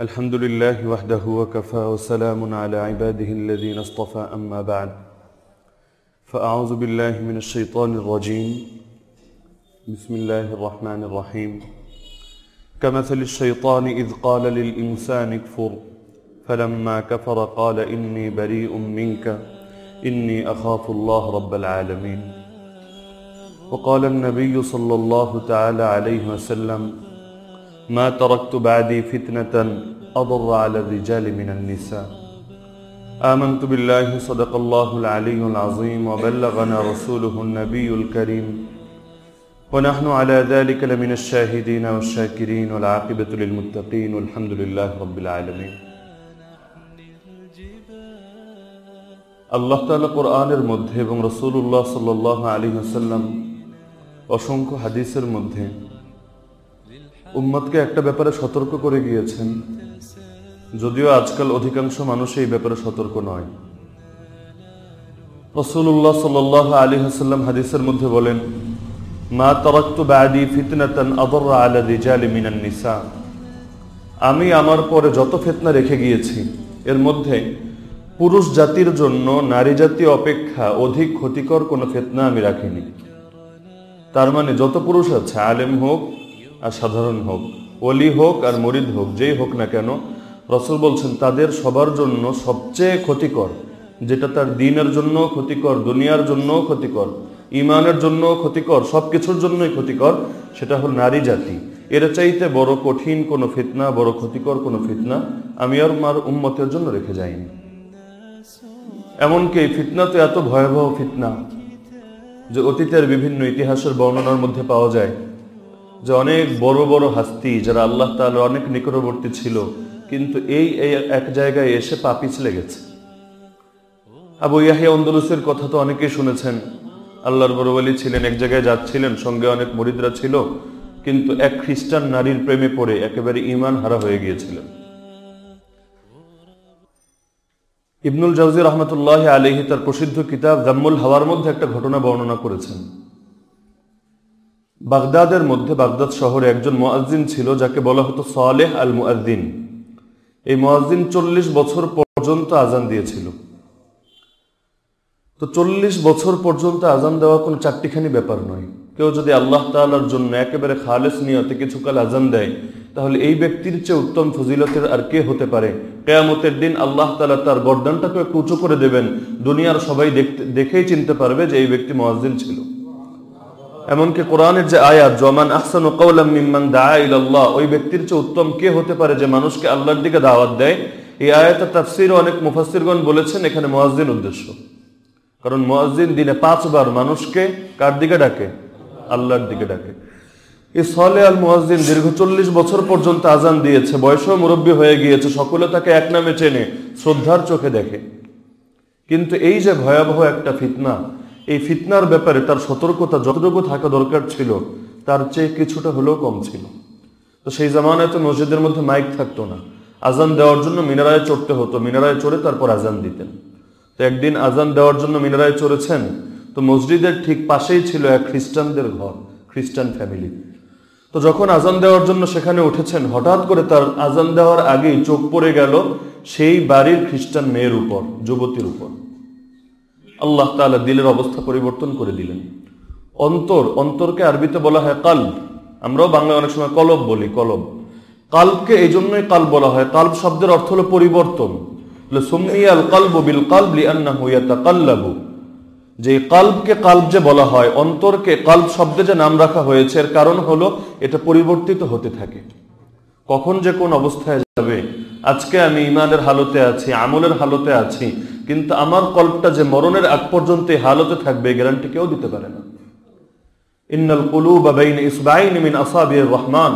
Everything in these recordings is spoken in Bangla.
الحمد لله وحده وكفى وسلام على عباده الذين اصطفى أما بعد. فأعوذ بالله من الشيطان الرجيم. بسم الله الرحمن الرحيم. كمثل الشيطان إذ قال للإنسان اكفر فلما كفر قال إني بريء منك إني أخاف الله رب العالمين. وقال النبي صلى الله تعالى عليه وسلم ما تركت بعدي فتنة أضر على الرجال من النساء آمنت بالله صدق الله العلي العظيم وبلغنا رسوله النبي الكريم ونحن على ذلك لمن الشاهدين والشاكرين والعاقبة للمتقين والحمد لله رب العالمين আল্লাহ তাআলা কোরআনের মধ্যে এবং রসুল্লাহ সাল্লাহ আলী হাসাল্লাম অসংখ্য হাদিসের মধ্যে উম্মতকে একটা ব্যাপারে সতর্ক করে গিয়েছেন। যদিও আজকাল অধিকাংশ মানুষ এই ব্যাপারে সতর্ক নয়। রসুল্লাহ সাল্লাহ আলী হাসাল্লাম হাদিসের মধ্যে বলেন, মা তরাক্তু বাদি ফিতনাতান আদর আলা রিজালি মিনান নিসা। আমি আমার পরে যত ফিতনা রেখে গিয়েছি, এর মধ্যে পুরুষ জাতির জন্য নারী জাতি অপেক্ষা অধিক ক্ষতিকর কোনো ফেতনা আমি রাখিনি। তার মানে যত পুরুষ আছে, আলেম হোক আর সাধারণ হোক অলি হোক আর মরিদ হোক, যেই হোক না কেন, রসুল বলছেন, তাদের সবার জন্য সবচেয়ে ক্ষতিকর, যেটা তার দিনের জন্য ক্ষতিকর, দুনিয়ার জন্য ক্ষতিকর ইমানের জন্য ক্ষতিকর সব কিছুর জন্যই ক্ষতিকর, সেটা হল নারী জাতি। এর চাইতে বড় কঠিন কোনো ফিতনা, বড় ক্ষতিকর কোনো ফিতনা আমি আর মার উম্মতের জন্য রেখে যাইনি। এমনকি ফিতনা তো এত ভয়াবহ ফিতনা যে অতীতের বিভিন্ন ইতিহাসের বর্ণনার মধ্যে পাওয়া যায় যে অনেক বড় বড় হাস্তি যারা আল্লাহ তাআলা অনেক নিকটবর্তী ছিল, কিন্তু এই এই এক জায়গায় এসে পা পিছলে গেছে। আবু ইয়াহিয়া অন্দলুসের কথা তো অনেকেই শুনেছেন। আল্লাহর বরবালি ছিলেন, এক জায়গায় যাচ্ছিলেন, সঙ্গে অনেক মরিদরা ছিল, কিন্তু এক খ্রিস্টান নারীর প্রেমে পড়ে একেবারে ইমান হারা হয়ে গিয়েছিলেন। ইবনুল জাউজি রহমতুল্লাহ আলহি তার প্রসিদ্ধ কিতাব জাম্মুল হাওয়ার মধ্যে একটা ঘটনা বর্ণনা করেছেন। বাগদাদের মধ্যে বাগদাদ শহরে একজন মোয়াজ্জিন ছিল যাকে বলা হতো সালেহ আল মুআদ্দিন এই মোয়াজ্জিন চল্লিশ বছর পর্যন্ত আজান দিয়েছিল। তো চল্লিশ বছর পর্যন্ত আজান দেওয়া কোনো চারটিখানি ব্যাপার নয়। কেউ যদি আল্লাহ তালার জন্য একেবারে খালেস নিয়তে কিছুকাল আজান দেয়, তাহলে এই ব্যক্তির চেয়ে উত্তম ফজিলতের আর কে হতে পারে? কেয়ামতের দিন আল্লাহ তালা তার গর্দানটাকে একটু উঁচু করে দেবেন। দুনিয়ার সবাই দেখতে, দেখেই চিনতে পারবে যে এই ব্যক্তি মোয়াজ্জিন ছিল। এমনকি কোরআনের যে আয়াত, জমান আহসান কৌলাম মিম্মান দাইল্লাহ ওই ব্যক্তির চেয়ে উত্তম কে হতে পারে যে মানুষকে আল্লাহর দিকে দাওয়াত দেয়? এই আয়াতের তাফসির অনেক মুফাসিরগণ বলেছেন, এখানে মোয়াজ্জিন উদ্দেশ্য। কারণ মোয়াজ্জিন দিনে পাঁচবার মানুষকে কার দিকে ডাকে? আল্লাহর দিকে ডাকে। এই সলে আল মুয়াজ্জিন দীর্ঘ চল্লিশ বছর পর্যন্ত আজান দিয়েছে, বয়সও মুরব্বী হয়ে গিয়েছে, সকলে তাকে এক নামে চেনে, শ্রদ্ধার চোখে দেখে। কিন্তু এই যে ভয়াবহ একটা ফিতনা এই ফিতনার ব্যাপারে তার সতর্কতা যতটুকু থাকা দরকার ছিল, তার চেয়ে কিছুটা হলেও কম ছিল। তো সেই জামানায় তো মসজিদের মধ্যে মাইক থাকতো না। আজান দেওয়ার জন্য মিনারায় চড়তে হতো, মিনারায় চড়ে তারপর আজান দিতেন। তো একদিন আজান দেওয়ার জন্য মিনারায় চড়েছেন, তো মসজিদের ঠিক পাশেই ছিল এক খ্রিস্টানদের ঘর, খ্রিস্টান ফ্যামিলি। তো যখন আজান দেওয়ার জন্য সেখানে উঠেছেন, হঠাৎ করে তার আজান দেওয়ার আগেই চোখ পড়ে গেল সেই বাড়ির খ্রিস্টান মেয়ের উপর, যুবতীর উপর। আল্লাহ তাআলা দিলের অবস্থা পরিবর্তন করে দিলেন। অন্তর, অন্তরকে আরবিতে বলা হয় কাল্ব। আমরাও বাংলায় অনেক সময় কলব বলি, কলব। কাল্বকে এই জন্যই কাল বলা হয়। কাল্ব শব্দের অর্থ হলো পরিবর্তন। যে কাল্বকে কাল্ব যে বলা হয়, অন্তরকে কাল্ব শব্দে যে নাম রাখা হয়েছে, এর কারণ হলো এটা পরিবর্তিত হতে থাকে। কখন যে কোন অবস্থায় যাবে, আজকে আমি ইমানের হালতে আছি, আমলের হালতে আছি কিন্তু আমার কল্পটা যে মরণের আগ পর্যন্ত হালতে থাকবে গ্যারান্টি কেউ দিতে পারে না। ইন্নাল কুলুব বাইন ইসবাইন মিন রহমান।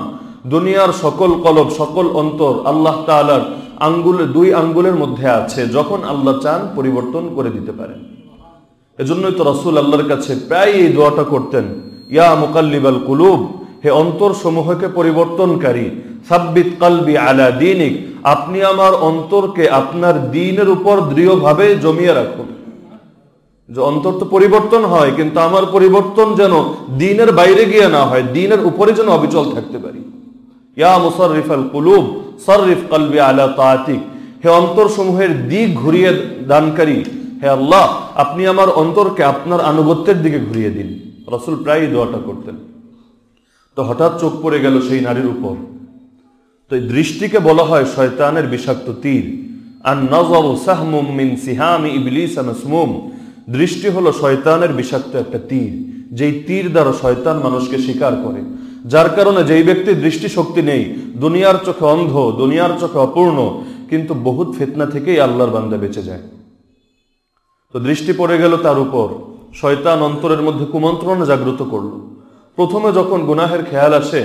দুনিয়ার সকল কলব, সকল অন্তর আল্লাহ তাআলার আঙ্গুলে, দুই আঙ্গুলের মধ্যে আছে, যখন আল্লাহ চান পরিবর্তন করে দিতে পারেন। এজন্যই তো রসুল আল্লাহর কাছে প্রায় এই দোয়াটা করতেন, ইয়া মুকাল্লিবাল কুলুব, হে অন্তর সমূহকে পরিবর্তনকারী, সাব্বিত কালবি আলা দিনিক আপনি আমার অন্তরকে আপনার দিনের উপর দৃঢ়ভাবে জমিয়ে রাখুন। যে অন্তর তো পরিবর্তন হয়, কিন্তু আমার পরিবর্তন যেন দিনের বাইরে গিয়ে না হয়, দিনের উপরে যেন অবিচল থাকতে পারি। ইয়া মুসারিফাল কুলুব সরিফ কলবি আলা তাতিক হে অন্তর সমূহের দিক ঘুরিয়ে দানকারী, হে আল্লাহ, আপনি আমার অন্তরকে আপনার আনুগত্যের দিকে ঘুরিয়ে দিন। রসুল প্রায়ই দোয়াটা করতেন। তো হঠাৎ চোখ পড়ে গেল সেই নারীর উপর। তো এই দৃষ্টিকে বলা হয় শয়তানের বিষাক্ত তীর। আর নজর সাহমুম মিন সিহামি ইবলিস মাসমুম। দৃষ্টি হলো শয়তানের বিষাক্ত একটা তীর, যেই তীর দ্বারা শয়তান মানুষকে স্বীকার করে। যার কারণে যেই ব্যক্তির দৃষ্টি শক্তি নেই, দুনিয়ার চোখে অন্ধ, দুনিয়ার চোখে অপূর্ণ, কিন্তু বহুত ফেতনা থেকেই আল্লাহর বান্দা বেঁচে যায়। তো দৃষ্টি পড়ে গেল তার উপর। শয়তান অন্তরের মধ্যে কুমন্ত্রণা জাগ্রত করল। প্রথমে যখন গুনাহের খেয়াল আসে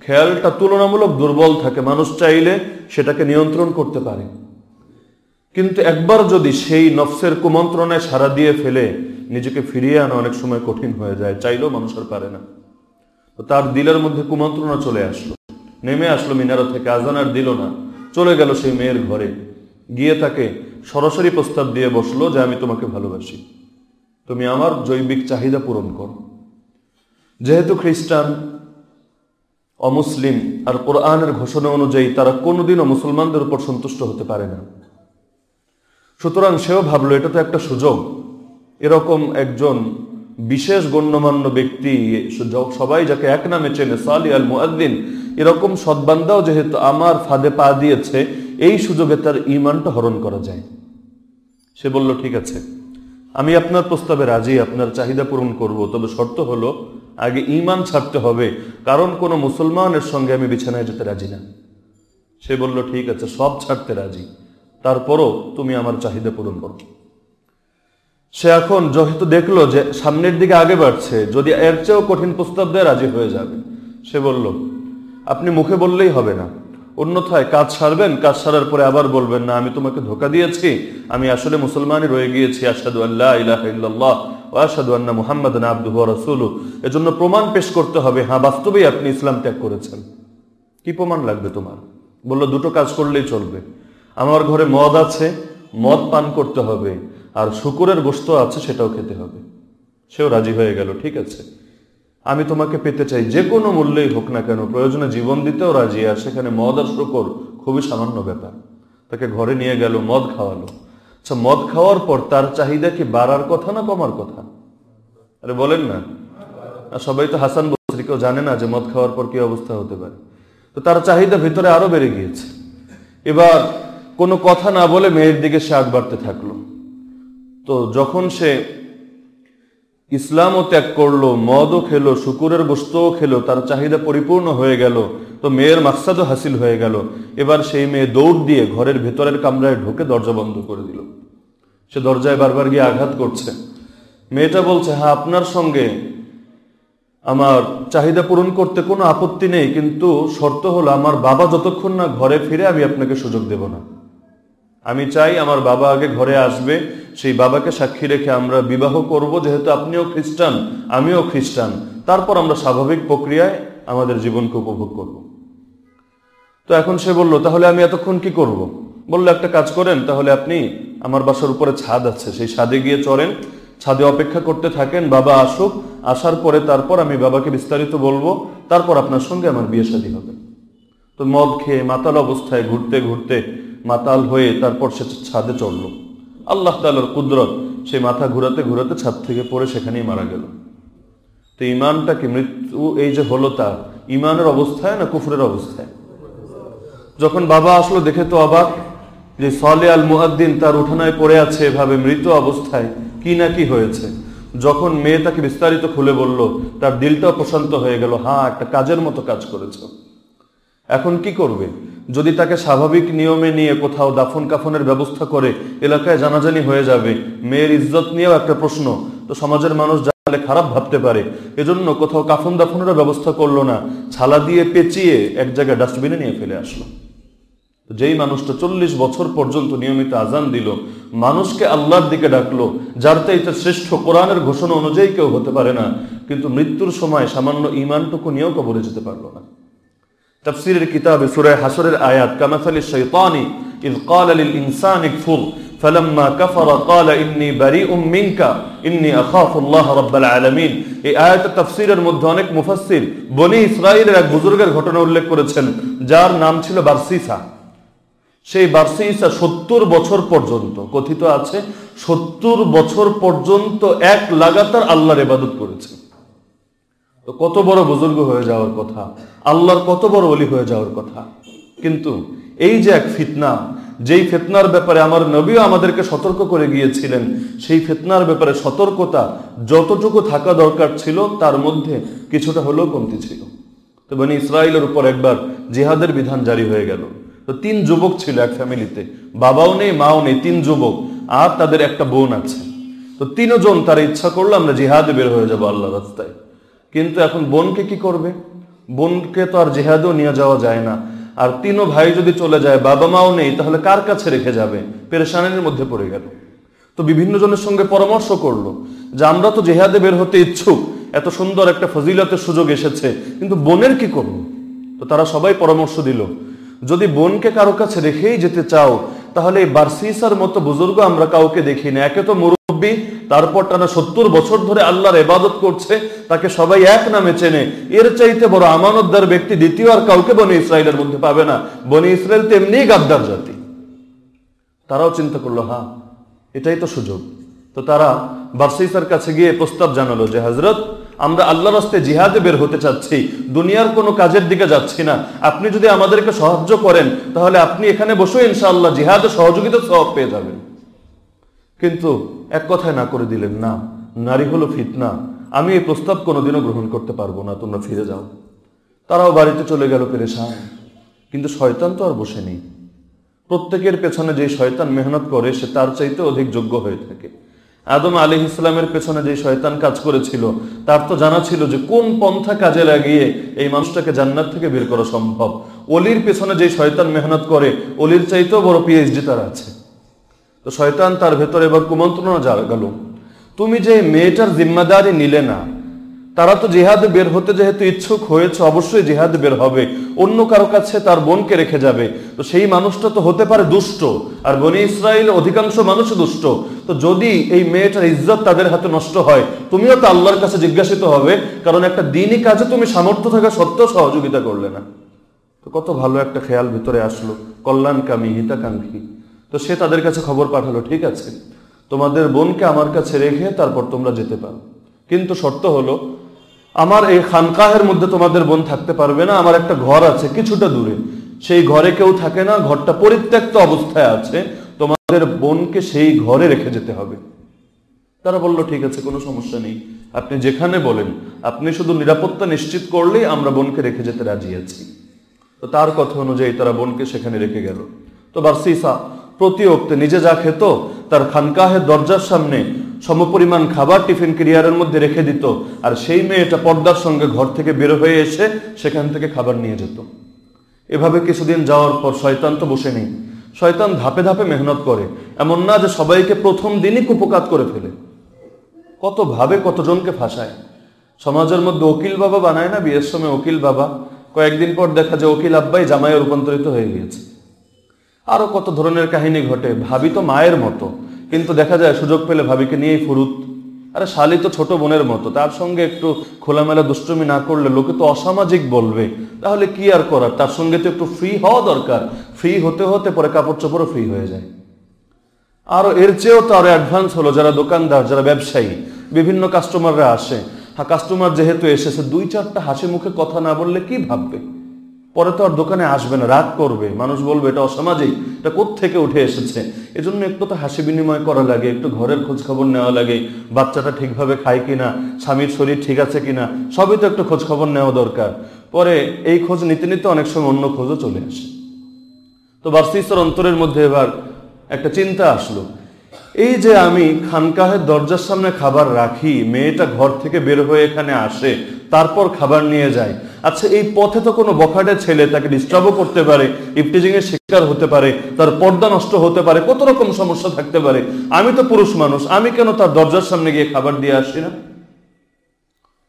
খেয়ালটা তুলনামূলক দুর্বল থাকে। মানুষ চাইলে সেটাকে নিয়ন্ত্রণ করতে পারে। কিন্তু একবার যদি সেই নফসের কুমন্ত্রণায় সারা দিয়ে ফেলে, নিজেকে ফিরিয়ে আনা অনেক সময় কঠিন হয়ে যায়। চাইলেও মানুষ আর পারে না। তো তার দিলের মধ্যে কুমন্ত্রণা চলে আসলো। নেমে আসলো মিনারা থেকে, আজান আর দিল না। চলে গেল সেই মেয়ের ঘরে। গিয়ে তাকে সরাসরি প্রস্তাব দিয়ে বসল যে, আমি তোমাকে ভালোবাসি। তুমি আমার জৈবিক চাহিদা পূরণ করো। যেহেতু খ্রিস্টান অমুসলিম আর কোরআনের ঘোষণা অনুযায়ী তারা কোনোদিনও মুসলমানদের উপর সন্তুষ্ট হতে পারে না। সুতরাং সেও ভাবলো, এটা তো একটা সুযোগ। এরকম একজন বিশেষ গণ্যমান্য ব্যক্তি, সবাই যাকে এক নামে চেনে, সালি আল মুআদ্দিন, এরকম সদ্বান্দাও যেহেতু আমার ফাঁদে পা দিয়েছে, এই সুযোগে তার ইমানটা হরণ করা যায়। সে বলল, ঠিক আছে, আমি আপনার প্রস্তাবে রাজি, আপনার চাহিদা পূরণ করব, তবে শর্ত হলো আগে ইমান ছাড়তে হবে। কারণ কোনো মুসলমানের সঙ্গে আমি বিছানায় যেতে রাজি না। সে বলল, ঠিক আছে, সব ছাড়তে রাজি। তারপরও তুমি আমার চাহিদা পূরণ করো। সে এখন যেহেতু দেখল যে সামনের দিকে আগে বাড়ছে। যদি এর চেয়েও কঠিন প্রস্তাব দেয় রাজি হয়ে যাবে, সে বলল, আপনি মুখে বললেই হবে না। অন্যথায় কাজ সারবেন, কাজ সারার পরে আবার বলবেন, না, আমি তোমাকে ধোকা দিয়েছি, আমি আসলে মুসলমানই রয়ে গিয়েছি আসাদু আল্লাহ ইলাহা ইল্লাল্লাহ ও আসাদু আন্না মুহাম্মদ আব্দুহু রাসূলু এজন্য প্রমাণ পেশ করতে হবে হ্যাঁ বাস্তবেই আপনি ইসলাম ত্যাগ করেছেন। কি প্রমাণ লাগবে তোমার? বলল, দুটো কাজ করলেই চলবে। আমার ঘরে মদ আছে, মদ পান করতে হবে, আর শুকুরের গোস্ত আছে, সেটাও খেতে হবে। সেও রাজি হয়ে গেল, ঠিক আছে। আমি তোমাকে পেতে চাই, যে কোনো মূল্যেই হোক না কেন, প্রয়োজনে জীবন দিতেও রাজি আর সেখানে মদ আর শুকর খুবই সামান্য ব্যাপার। তাকে ঘরে নিয়ে গেল, মদ খাওয়ালো। আচ্ছা মদ খাওয়ার পর তার চাহিদা কি বাড়ার কথা না কমার কথা? আরে বলেন না। সবাই তো হাসান বসরি কেউ জানে না যে মদ খাওয়ার পর কি অবস্থা হতে পারে। তো তার চাহিদা ভিতরে আরও বেড়ে গিয়েছে। এবার কোনো কথা না বলে মেয়ের দিকে সে আগ বাড়তে থাকল। তো যখন সে ইসলামও ত্যাগ করল, মদও খেলো, শুকুরের গোস্তও খেলো, তার চাহিদা পরিপূর্ণ হয়ে গেল, তো মেয়ের মাকসাদও হাসিল হয়ে গেল। এবার সেই মেয়ে দৌড় দিয়ে ঘরের ভেতরের কামরায় ঢুকে দরজা বন্ধ করে দিল। সে দরজায় বারবার গিয়ে আঘাত করছে। মেয়েটা বলছে হ্যাঁ আপনার সঙ্গে আমার চাহিদা পূরণ করতে কোনো আপত্তি নেই, কিন্তু শর্ত হলো আমার বাবা যতক্ষণ না ঘরে ফিরে আমি আপনাকে সুযোগ দেব না। আমি চাই আমার বাবা আগে ঘরে আসবে, সেই বাবাকে সাক্ষী রেখে আমরা বিবাহ করব, যেহেতু আপনিও খ্রিস্টান, আমিও খ্রিস্টান। তারপর আমরা স্বাভাবিক প্রক্রিয়ায় আমাদের জীবনকে উপভোগ করব। তো এখন সে বলল, তাহলে আমি এতক্ষণ কি করব। বলল, একটা কাজ করেন, তাহলে আপনি আমার বাসার উপরে ছাদ আছে, সেই ছাদে গিয়ে চলেন ছাদে অপেক্ষা করতে থাকেন, বাবা আসুক, আসার পরে তারপর আমি বাবাকে বিস্তারিত বলব, তারপর আপনার সঙ্গে আমার বিয়ে শাদী হবে। তো মদ খেয়ে মাতাল অবস্থায় ঘুরতে ঘুরতে মাতাল হয়ে তারপর সে ছাদে চড়লো। আল্লাহ তালার কুদরত সে মাথা ঘুরাতে ঘুরাতে ছাদ থেকে পড়ে সেখানেই মারা গেল। তো ইমানটা কি মৃত্যু এই যে হলো তার ইমানের অবস্থায় না কুফরের অবস্থায়? যখন বাবা আসলো দেখে তো অবাক যে সলে আল মুহাদ্দিন তার উঠানায় পড়ে আছে এভাবে মৃত অবস্থায় কি না কি হয়েছে। যখন মেয়ে তাকে বিস্তারিত খুলে বলল, তার দিলটাও প্রশান্ত হয়ে গেল হ্যাঁ একটা কাজের মতো কাজ করেছ। এখন কি করবে? যদি তাকে স্বাভাবিক নিয়মে নিয়ে কোথাও দাফন কাফনের ব্যবস্থা করে এলাকায় জানাজানি হয়ে যাবে, মেয়ের ইজ্জত নিয়েও একটা প্রশ্ন। তো সমাজের মানুষ জানলে খারাপ ভাবতে পারে। এজন্য কোথাও কাফন দাফনেরও ব্যবস্থা করল না। ছালা দিয়ে পেঁচিয়ে এক জায়গায় ডাস্টবিনে নিয়ে ফেলে আসলো। যেই মানুষটা চল্লিশ বছর পর্যন্ত নিয়মিত আজান দিল, মানুষকে আল্লাহর দিকে ডাকলো, যার চাইতে শ্রেষ্ঠ কোরআনের ঘোষণা অনুযায়ী কেউ হতে পারে না। কিন্তু মৃত্যুর সময় সামান্য ইমানটুকু নিয়েও কবরে যেতে পারল না। তফসিরের কিতাবে সুরায় হাসরের আয়াত কামাসালি শৈতানি ইদ قال للإنسان اكفر فلما كفر قال إني بريء منك إني أخاف الله رب العالمين এই আয়াতের তাফসীরের মধ্যে অনেক মুফাসসির বনি ইসরাইলের এক বুজুর্গের ঘটনা উল্লেখ করেছেন যার নাম ছিল বারসিসা সেই বার্সি ঈসা সত্তর বছর পর্যন্ত কথিত আছে সত্তর বছর পর্যন্ত এক লাগাতার আল্লাহর ইবাদত করেছে তো কত বড় বুজুর্গ হয়ে যাওয়ার কথা, আল্লাহর কত বড় অলি হয়ে যাওয়ার কথা। কিন্তু এই যে এক ফিতনা, যেই ফেতনার ব্যাপারে আমার নবীও আমাদেরকে সতর্ক করে গিয়েছিলেন, সেই ফেতনার ব্যাপারে সতর্কতা যতটুকু থাকা দরকার ছিল, তার মধ্যে কিছুটা হলেও কমতি ছিল। তো মানে ইসরায়েলের উপর একবার জিহাদের বিধান জারি হয়ে গেল। তো তিন যুবক ছিল এক ফ্যামিলিতে, বাবাও নেই, মাও নেই, তিন যুবক, আর তাদের একটা বোন আছে। তো তিনজন তারা ইচ্ছা করল আমরা জিহাদে বের হয়ে যাব আল্লাহ রাস্তায়। কিন্তু এখন বোনকে কি করবে? বোনকে তো আর জেহাদেও নিয়ে যাওয়া যায় না। আর তিনও ভাই যদি চলে যায় বাবা মাও নেই, তাহলে কার কাছে রেখে যাবে? পেরেশানের মধ্যে পড়ে গেল। তো বিভিন্ন জনের সঙ্গে পরামর্শ করল যে, আমরা তো জেহাদে বের হতে ইচ্ছুক। এত সুন্দর একটা ফজিলতের সুযোগ এসেছে। কিন্তু বোনের কি করব? তো তারা সবাই পরামর্শ দিল, যদি বোনকে কারও কাছে রেখেই যেতে চাও তাহলে বার্সিসার মতো বুজুর্গ আমরা কাউকে দেখি না। একে তো মুরব্বী, তারপর টানা সত্তর বছর ধরে আল্লাহর এবাদত করছে, তাকে সবাই এক নামে চেনে। এর চাইতে বড় আমানতদার ব্যক্তি দ্বিতীয় আর কাউকে বনে ইসরায়েলের মধ্যে পাবে না। বনে ইসরায়েল তো এমনি গাদ্দার জাতি। তারাও চিন্তা করল হ্যাঁ এটাই তো সুযোগ। তো তারা বার্সিসার কাছে গিয়ে প্রস্তাব জানালো যে হজরত আমরা আল্লাহ রাস্তে জিহাদে বের হতে চাচ্ছি, দুনিয়ার কোনো কাজের দিকে যাচ্ছি না। আপনি যদি আমাদেরকে সাহায্য করেন, তাহলে আপনি এখানে বসে ইনশাআল্লাহ জিহাদে সহযোগিতা সব পেয়ে যাবেন। কিন্তু এক কথায় না করে দিলেন, না, নারী হলো ফিতনা। আমি এই প্রস্তাব কোনোদিনও গ্রহণ করতে পারব না, তোমরা ফিরে যাও। তারাও বাড়িতে চলে গেল পেরেশান। কিন্তু শয়তান তো আর বসে নেই প্রত্যেকের পেছনে যে শয়তান মেহনত করে, সে তার চাইতে অধিক যোগ্য হয়ে থাকে। আদম আলী ইসলামের পেছনে যে শয়তান কাজ করেছিল, তার তো জানা ছিল যে কোন পন্থা কাজে লাগিয়ে এই মানুষটাকে জান্নাত থেকে বের করা সম্ভব। অলির পেছনে যে শয়তান মেহনত করে, অলির চাইতেও বড় পিএইচডি তার আছে। তো শয়তান তার ভেতরে এবার কুমন্ত্রণা গেল তুমি যে মেয়েটার জিম্মাদারি নিলে না তারা তো জেহাদে বের হতে যেহেতু ইচ্ছুক হয়েছে, অবশ্যই জেহাদে বের হবে। অন্য কারও কাছে তার বোনকে রেখে যাবে। তো সেই মানুষটা তো হতে পারে দুষ্ট, আর বনি ইসরায়েল অধিকাংশ মানুষ দুষ্ট। তো যদি এই মেয়েটার ইজ্জত তাদের হাতে নষ্ট হয়, তুমিও তো আল্লাহর কাছে জিজ্ঞাসিত হবে, কারণ একটা দিনই কাজে তুমি সামর্থ্য থাকা সত্ত্বেও সহযোগিতা করলে না। তো কত ভালো একটা খেয়াল ভিতরে আসলো, কল্যাণকামী, হিতাকাঙ্ক্ষী। তো সে তাদের কাছে খবর পাঠালো, ঠিক আছে, তোমাদের বোনকে আমার কাছে রেখে তারপর তোমরা যেতে পারো। কিন্তু শর্ত হলো আমার এই খানকাহের মধ্যে তোমাদের বোন থাকতে পারবে না, আমার একটা ঘর আছে কিছুটা দূরে। সেই ঘরে কেউ থাকে না, ঘরটা পরিত্যক্ত অবস্থায় আছে, তোমাদের বোনকে সেই ঘরে রেখে যেতে হবে। তারা বলল, ঠিক আছে, কোনো সমস্যা নেই। আপনি যেখানে বলেন, আপনি শুধু নিরাপত্তা নিশ্চিত করলেই আমরা বোনকে রেখে যেতে রাজি আছি। তো তার কথা অনুযায়ী তারা বোনকে সেখানে রেখে গেল। তো বার্সিসা প্রতি অক্তে নিজে যা খেত, তার খানকাহের দরজার সামনে সমপরিমাণ খাবার টিফিন ক্রিয়ারের মধ্যে রেখে দিত। আর সেই মেয়েটা পর্দার সঙ্গে ঘর থেকে বের হয়ে এসে সেখান থেকে খাবার নিয়ে যেত। এভাবে কিছুদিন যাওয়ার পর শয়তান তো বসে নেই। শয়তান ধাপে ধাপে মেহনত করে। এমন না যে সবাইকে প্রথম দিনই কুপকাত করে ফেলে। কত ভাবে কতজনকে ফাঁসায়। সমাজের মধ্যে ওকিল বাবা বানায় না বিয়ের সময় ওকিল বাবা? কয়েকদিন পর দেখা যায় ওকিল আব্বাই জামাইয়ে রূপান্তরিত হয়ে গিয়েছে। আরও কত ধরনের কাহিনী ঘটে ভাবি তো মায়ের মতো। কিন্তু দেখা যায় সুযোগ পেলে ভাবিকে নিয়েই ফুরুত। আরে শালি তো ছোট বোনের মতো, তার সঙ্গে একটু খোলামেলা দুষ্টমি না করলে লোকে তো অসামাজিক বলবে। তাহলে কি আর করার? তার সঙ্গে তো একটু ফ্রি হওয়া দরকার। ফ্রি হতে হতে পরে কাপড় চোপড়ও ফ্রি হয়ে যায়। আরও এর চেয়েও তো আরও অ্যাডভান্স হলো যারা দোকানদার, যারা ব্যবসায়ী, বিভিন্ন কাস্টমাররা আসে। হ্যাঁ কাস্টমার যেহেতু এসেছে, দুই চারটা হাসি মুখে কথা না বললে কি ভাববে? পরে তো আর দোকানে আসবে না, রাগ করবে। মানুষ বলবে, এটা অসামাজিক, এটা থেকে উঠে এসেছে? এজন্য একটু তো হাসি বিনিময় করা লাগে, একটু ঘরের খোঁজ খবর নেওয়া লাগে, বাচ্চাটা ঠিকভাবে খায় কিনা, স্বামীর শরীর ঠিক আছে কিনা, সবই তো একটু খোঁজ খবর নেওয়া দরকার। পরে এই খোঁজ নিতে নিতে অনেক সময় অন্য খোঁজও চলে আসে। তো বার্সিসর অন্তরের মধ্যে এবার একটা চিন্তা আসলো। এই যে আমি খানকাহের দরজার সামনে খাবার রাখি, মেয়েটা ঘর থেকে বের হয়ে এখানে আসে, তারপর খাবার নিয়ে যায় আচ্ছা এই পথে তো কোনো বখাটে ছেলে তাকে ডিস্টার্বও করতে পারে ইফটিজিং এর শিকার হতে পারে, তার পর্দা নষ্ট হতে পারে, কত রকম সমস্যা থাকতে পারে। আমি তো পুরুষ মানুষ, আমি কেন তার দরজার সামনে গিয়ে খাবার দিয়ে আসি না?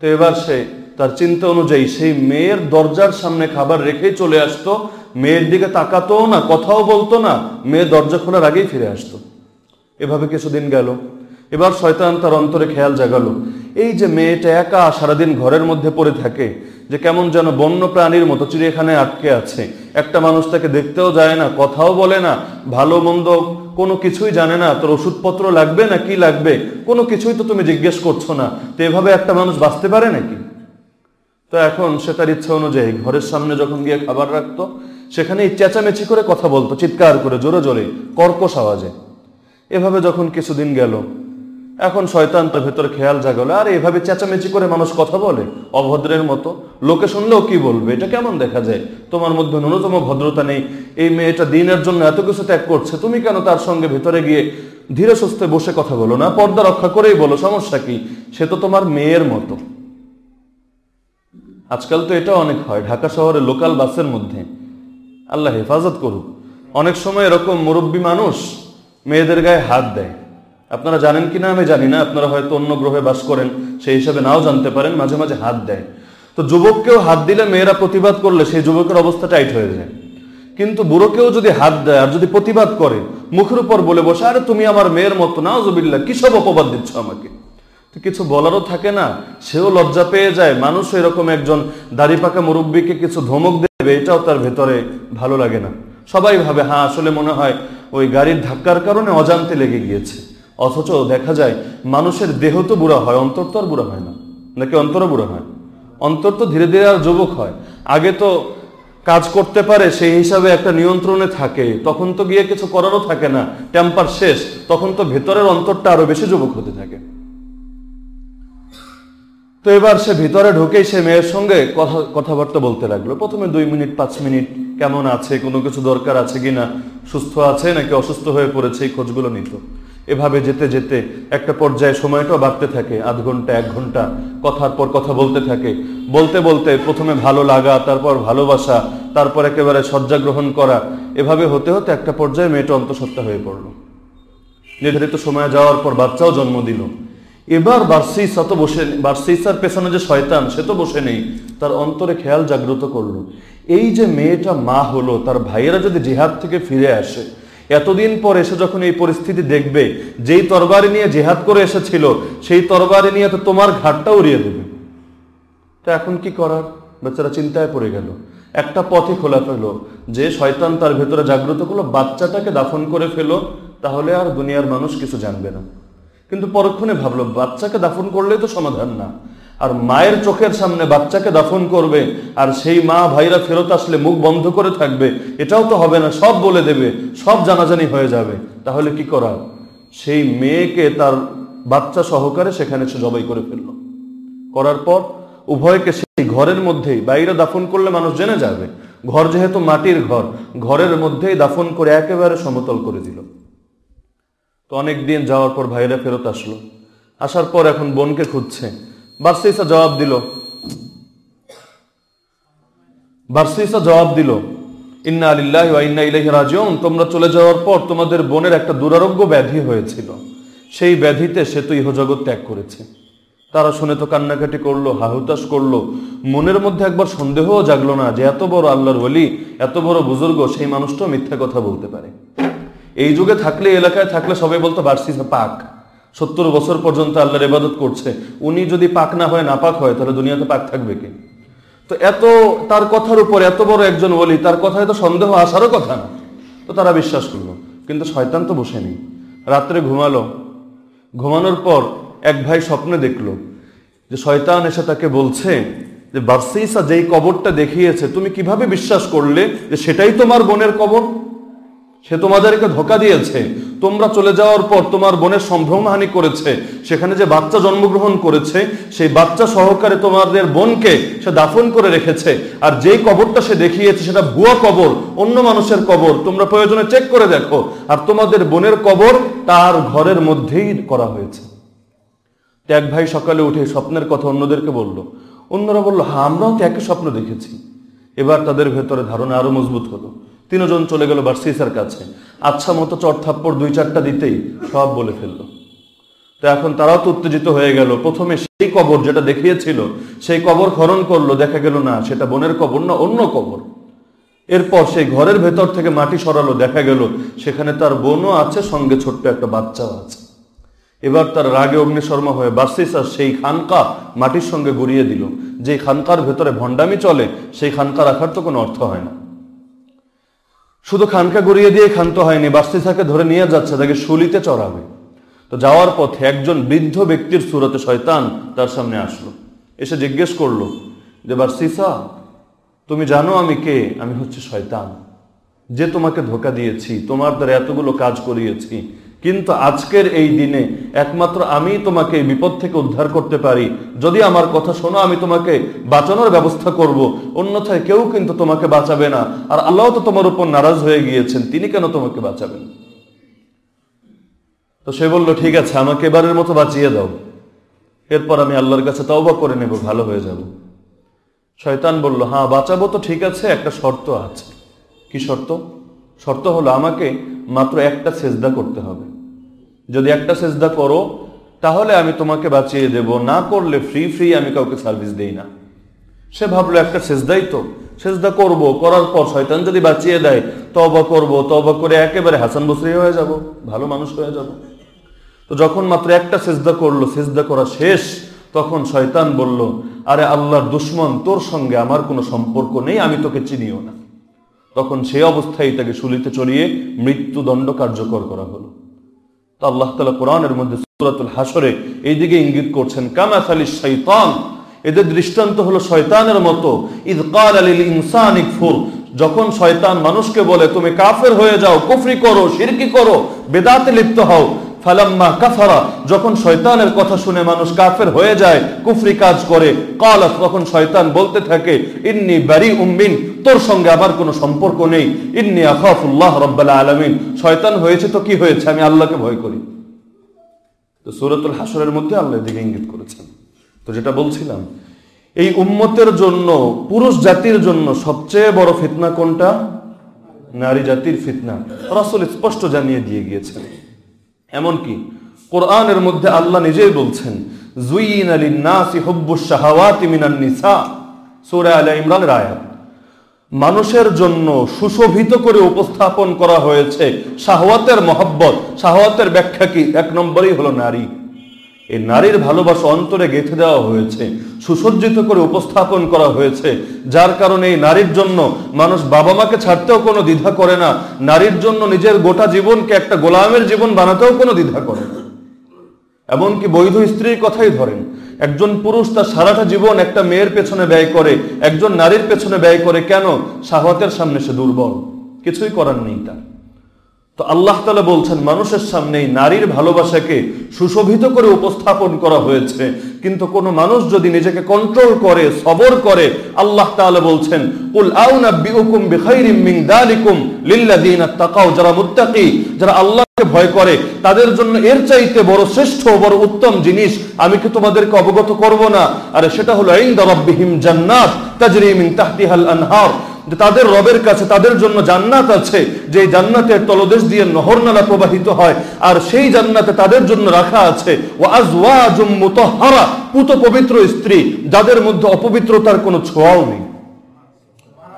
তো এবার সে তার চিন্তা অনুযায়ী সেই মেয়ের দরজার সামনে খাবার রেখেই চলে আসতো, মেয়ের দিকে তাকাতো না, কথাও বলতো না, মেয়ে দরজা খোলার আগেই ফিরে আসতো। এভাবে কিছুদিন গেল। এবার শয়তান তার অন্তরে খেয়াল জাগালো। এই যে মেয়েটা একা সারাদিন ঘরের মধ্যে পড়ে থাকে, যে কেমন যেন বন্য প্রাণীর মতো চিড়িয়াখানায় আটকে আছে। একটা মানুষ তাকে দেখতেও যায় না, কথাও বলে না, ভালো মন্দ কোনো কিছুই জানে না, তোর ওষুধপত্র লাগবে না কি লাগবে? কোনো কিছুই তো তুমি জিজ্ঞেস করছ না। তো এভাবে একটা মানুষ বাঁচতে পারে নাকি? তো এখন সে তার ইচ্ছা অনুযায়ী ঘরের সামনে যখন গিয়ে খাবার রাখতো সেখানে চেঁচামেচি করে কথা বলতো, চিৎকার করে, জোরে জোরে, কর্কশ আওয়াজে। এভাবে যখন কিছুদিন গেল এখন শয়তান তার ভেতরে খেয়াল জাগলো, আর, এভাবে চেঁচামেচি করে মানুষ কথা বলে? অভদ্রের মতো। লোকে শুনলেও কি বলবে? এটা কেমন দেখা যায়? তোমার মধ্যে ন্যূনতম ভদ্রতা নেই। এই মেয়েটা দিনের জন্য এত কিছু ত্যাগ করছে। তুমি কেন তার সঙ্গে ভেতরে গিয়ে ধীরে সুস্থে বসে কথা বলো না? পর্দা রক্ষা করেই বলো, সমস্যা কি? সে তো তোমার মেয়ের মতো। আজকাল তো এটা অনেক হয়, ঢাকা শহরে লোকাল বাসের মধ্যে। আল্লাহ হেফাজত করুক। অনেক সময় এরকম মুরব্বী মানুষ মেয়েদের গায়ে হাত দেয়। আপনারা জানেন কিনা? আমি জানি না। আপনারা হয়তো অন্য গ্রহে বাস করেন, সেই হিসাবে নাও জানতে পারেন, মাঝে মাঝে হাত দেয়। তো যুবককেও হাত দিলে মেয়েরা প্রতিবাদ করলে সেই যুবকের অবস্থা টাইট হয়ে যায়। কিন্তু বুড়োকেও যদি হাত দেয় আর যদি প্রতিবাদ করে, মুখের উপর বলে বসে, আরে তুমি আমার মেয়ের মতো না জবিল্লা কি সব অপবাদ দিচ্ছ আমাকে? তো কিছু বলারও থাকে না। সেও লজ্জা পেয়ে যায়। মানুষ এরকম একজন দাড়ি পাকা মুরব্বীকে কিছু ধমক দেবে, এটাও তার ভেতরে ভালো লাগে না। সবাই ভাবে হ্যাঁ আসলে মনে হয় ওই গাড়ির ধাক্কার কারণে অজান্তে লেগে গিয়েছে। অথচ দেখা যায়, মানুষের দেহ তো বুড়া হয়, অন্তর তো আর বুড়া হয় না। নাকি অন্তরও বুড়া হয়? অন্তর তো ধীরে ধীরে আর যুবক হয়। আগে তো কাজ করতে পারে, সেই হিসাবে একটা নিয়ন্ত্রণে থাকে, তখন তো গিয়ে কিছু করারও থাকে না টেম্পার শেষ, তখন তো ভেতরের অন্তরটা আরও বেশি যুবক হতে থাকে। তো এবার সে ভিতরে ঢুকেই সে মেয়ের সঙ্গে কথা, কথাবার্তা বলতে লাগল। প্রথমে দুই মিনিট, পাঁচ মিনিট, কেমন আছে, কোনো কিছু দরকার আছে কিনা, সুস্থ আছে নাকি অসুস্থ হয়ে পড়েছে, এই খোঁজগুলো নিত। এভাবে যেতে যেতে একটা পর্যায়ে সময়টাও বাড়তে থাকে, আধ ঘণ্টা, এক ঘণ্টা, কথার পর কথা বলতে থাকে। বলতে বলতে প্রথমে ভালো লাগা, তারপর ভালোবাসা, তারপর একেবারে শয্যা গ্রহণ করা, এভাবে হতে হতে একটা পর্যায়ে মেয়েটা অন্তঃসত্ত্বা হয়ে পড়ল। নির্ধারিত সময় যাওয়ার পর বাচ্চাও জন্ম দিল। এবার বার্সিসা তো বসে বার্সিসার পেছনে যে শয়তান, সে তো বসে নেই। তার অন্তরে খেয়াল জাগ্রত করল। এই যে মেয়েটা মা হলো, তার ভাইয়েরা যদি জেহাদ থেকে ফিরে আসে এতদিন পর এসে যখন এই পরিস্থিতি দেখবে, যেই তরবারি নিয়ে জেহাদ করে এসেছিল, সেই তরবারি নিয়ে তো তোমার ঘাটটা উড়িয়ে দেবে। তো এখন কি করার? বেচারা চিন্তায় পড়ে গেল। একটা পথই খোলা ফেলো যে শয়তান তার ভেতরে জাগ্রত করল, বাচ্চাটাকে দাফন করে ফেলো, তাহলে আর দুনিয়ার মানুষ কিছু জানবে না। কিন্তু পরক্ষণে ভাবলো, বাচ্চাকে দাফন করলেই তো সমাধান না। আর মায়ের চোখের সামনে বাচ্চাকে দাফন করবে, আর সেই মা ভাইরা ফেরত আসলে মুখ বন্ধ করে থাকবে, এটাও তো হবে না, সব বলে দেবে, সব জানাজানি হয়ে যাবে। তাহলে কি করা? সেই মেয়েকে তার বাচ্চা সহকারে সেখানে সে জবাই করে ফেলল। করার পর উভয়কে সেই ঘরের মধ্যেই, বাইরে দাফন করলে মানুষ জেনে যাবে, ঘর যেহেতু মাটির ঘর, ঘরের মধ্যেই দাফন করে একেবারে সমতল করে দিল। তো অনেক দিন যাওয়ার পর ভাইরা ফেরত আসলো। আসার পর এখন বোনকে খুঁজছে। বার্সিসা জবাব দিল। বার্সিসা জবাব দিল, ইন্না আলিল্লাহ ইন্না ইলাইহি রাজিউন। তোমরা চলে যাওয়ার পর তোমাদের বোনের একটা দুরারোগ্য ব্যাধি হয়েছিল। সেই ব্যাধিতে সে তো ইহজগৎ ত্যাগ করেছে। তারা শুনে তো কান্নাকাটি করল হাহুতাস করল। মনের মধ্যে একবার সন্দেহও জাগলো না যে এত বড় আল্লাহর ওলি, এত বড় বুজুর্গ, সেই মানুষটাও মিথ্যা কথা বলতে পারে। এই যুগে থাকলে এলাকায় থাকলে সবাই বলতো বার্সিসা পাক। সত্তর বছর পর্যন্ত আল্লাহর ইবাদত করছে। উনি যদি পাক না হয় না পাক হয়, তাহলে দুনিয়াতে পাক থাকবে কি? তো এত, তার কথার উপর এত বড় একজন বলি তার কথায় তো সন্দেহ আসারও কথা না। তো তারা বিশ্বাস করল। কিন্তু শয়তান তো বসে নেই। রাত্রে ঘুমালো। ঘুমানোর পর এক ভাই স্বপ্নে দেখল যে শয়তান এসে তাকে বলছে যে, বার্সিসা যেই কবরটা দেখিয়েছে, তুমি কীভাবে বিশ্বাস করলে যে সেটাই তোমার বোনের কবর? সে তোমাদেরকে ধোকা দিয়েছে। তোমরা চলে যাওয়ার পর তোমার বোনের সম্ভ্রমহানি করেছে। সেখানে যে বাচ্চা জন্মগ্রহণ করেছে, সেই বাচ্চা সহকারে তোমাদের বোনকে সে দাফন করে রেখেছে। আর যেই কবরটা সে দেখিয়েছে, সেটা ভুয়া কবর, অন্য মানুষের কবর। তোমরা প্রয়োজনে চেক করে দেখো। আর তোমাদের বোনের কবর তার ঘরের মধ্যেই করা হয়েছে। এক ভাই সকালে উঠে স্বপ্নের কথা অন্যদেরকে বলল। অন্যরা বলল হ্যাঁ আমরাও তো স্বপ্ন দেখেছি। এবার তাদের ভেতরে ধারণা আরও মজবুত হলো। তিনজন চলে গেল বার্সিসার কাছে। আচ্ছা মতো চট থাপ্পড় দুই চারটা দিতেই সব বলে ফেলল। তো এখন তারাও তো উত্তেজিত হয়ে গেল। প্রথমে সেই কবর যেটা দেখিয়েছিল, সেই কবর খনন করল, দেখা গেল না, সেটা বোনের কবর না, অন্য কবর। এরপর সেই ঘরের ভেতর থেকে মাটি সরালো, দেখা গেল সেখানে তার বোনও আছে, সঙ্গে ছোট্ট একটা বাচ্চাও আছে। এবার তার রাগে অগ্নিশর্মা হয়ে বাসিসা সেই খানকা মাটির সঙ্গে গড়িয়ে দিল। যে খানকার ভেতরে ভণ্ডামি চলে, সেই খানকা রাখার তো কোনো অর্থ হয় না। শুধু খানকা গড়িয়ে দিয়ে ক্ষান্ত হয়নি বাস্তিসাকে ধরে নিয়ে যাচ্ছে, তাকে শুলিতে চড়াবে। তো যাওয়ার পথে একজন বৃদ্ধ ব্যক্তির সুরতে শয়তান তার সামনে আসলো। এসে জিজ্ঞেস করল যে বার্সিসা তুমি জানো আমি কে? আমি হচ্ছে শয়তান। যে তোমাকে ধোকা দিয়েছি, তোমার দ্বারা এতগুলো কাজ করিয়েছি কিন্তু আজকের এই দিনে একমাত্র আমি তোমাকে বিপদ থেকে উদ্ধার করতে পারি। যদি আমার কথা শোনো, আমি তোমাকে বাঁচানোর ব্যবস্থা করব। অন্যথায় কেউ কিন্তু তোমাকে বাঁচাবে না। আর আল্লাহ তো তোমার উপর নারাজ হয়ে গিয়েছেন, তিনি কেন তোমাকে বাঁচাবেন? তো সে বলল, ঠিক আছে, আমাকে এবারের মতো বাঁচিয়ে দাও। এরপর আমি আল্লাহর কাছে তওবা করে নেব, ভালো হয়ে যাব। শয়তান বলল হ্যাঁ বাঁচাবো তো ঠিক আছে, একটা শর্ত আছে। কি শর্ত? শর্ত হলো আমাকে মাত্র একটা সেজদা করতে হবে। যদি একটা সেজদা করো, তাহলে আমি তোমাকে বাঁচিয়ে দেব। না করলে ফ্রি ফ্রি আমি কাউকে সার্ভিস দেই না। সে ভাবলো, একটা সেজদাই তো। সেজদা করব, করার পর শয়তান যদি বাঁচিয়ে দেয় তবা করব তবা করে একেবারে হাসান বসরি হয়ে যাব, ভালো মানুষ হয়ে যাব। তো যখন মাত্র একটা সেজদা করল, সেজদা করা শেষ, তখন শয়তান বলল, আরে আল্লাহর দুশ্মন, তোর সঙ্গে আমার কোনো সম্পর্ক নেই, আমি তোকে চিনিও না। তখন সে অবস্থায় তাকে শুলিতে চড়িয়ে মৃত্যুদণ্ড কার্যকর করা হলো। আল্লাহ তালা কোরআনের মধ্যে সুরাতুল হাসরে এইদিকে ইঙ্গিত করছেন কামাস আলী শৈতান এদের দৃষ্টান্ত হলো শয়তানের মতো। ইদ কাল আলিল ইনসান ইকফুর যখন শয়তান মানুষকে বলে, তুমি কাফের হয়ে যাও, কুফরি করো সিরকি করো, বেদাতে লিপ্ত হও। ফালাম্মা কাফারা, যখন শয়তানের কথা শুনে মানুষ কাফের হয়ে যায়, কুফরি কাজ করে কালাত তখন শয়তান বলতে থাকে, ইন্নি বারি উম্মিন তোর সঙ্গে আমার কোনো সম্পর্ক নেই। ইন্নি আখাফুল্লাহ রব্বাল আলামিন। শয়তান হয়েছে তো কি হয়েছে? আমি আল্লাহকে ভয় করি। তো সুরতুল হাসরের মধ্যে আল্লাহ দিকে ইঙ্গিত করেছেন। তো যেটা বলছিলাম, এই উম্মতের জন্য, পুরুষ জাতির জন্য সবচেয়ে বড় ফিতনা কোনটা? নারী জাতির ফিতনা। রাসূল স্পষ্ট জানিয়ে দিয়ে গিয়েছেন। এমনকি কোরআনের মধ্যে আল্লাহ নিজেই বলছেন জুইন আলী নাসি হব্বুস শাহাওয়াতি মিনান নিসা সূরা মানুষের জন্য সুশোভিত করে উপস্থাপন করা হয়েছে শাহওয়াতের মহব্বত। শাহওয়াতের ব্যাখ্যা কি? এক নম্বরই হলো নারী। এই নারীর ভালোবাসা অন্তরে গেঁথে দেওয়া হয়েছে। সুসজ্জিত করে উপস্থাপন করা হয়েছে। যার কারণে এই নারীর জন্য মানুষ বাবা মাকে ছাড়তেও কোনো দ্বিধা করে না। নারীর জন্য নিজের গোটা জীবনকে একটা গোলামের জীবন বানাতেও কোনো দ্বিধা করে না। এমনকি বৈধ স্ত্রীর কথাই ধরেন, একজন পুরুষ তার সারাটা জীবন একটা মেয়ের পেছনে ব্যয় করে, একজন নারীর পেছনে ব্যয় করে, কেন? শাহওয়াতের সামনে সে দুর্বল। কিছুই করার নেই তার। তো আল্লাহ তালা বলছেন, মানুষের সামনে এই নারীর ভালোবাসাকে সুশোভিত করে উপস্থাপন করা হয়েছে। কিন্তু কোনো মানুষ যদি নিজেকে কন্ট্রোল করে, সবর করে, আল্লাহ তাআলা বলছেন যালিকুম লিল্লাযিনা তাকাও যারা মুত্তাকি, যারা আল্লাহকে ভয় করে, তাদের জন্য এর চাইতে বড় শ্রেষ্ঠ বড় উত্তম জিনিস, আমি কি তোমাদেরকে অবগত করব না? আরে সেটা হলো ইনদা জান্নাত তাহতিহাল আনহার। যে তাদের রবের কাছে, তাদের জন্য জান্নাত আছে, যে জান্নাতের তলদেশ দিয়ে নহর নালা প্রবাহিত হয়, আর সেই জান্নাতে তাদের জন্য রাখা আছে পুত পবিত্র স্ত্রী, যাদের মধ্যে অপবিত্রতার কোনো ছোঁয়াও নেই।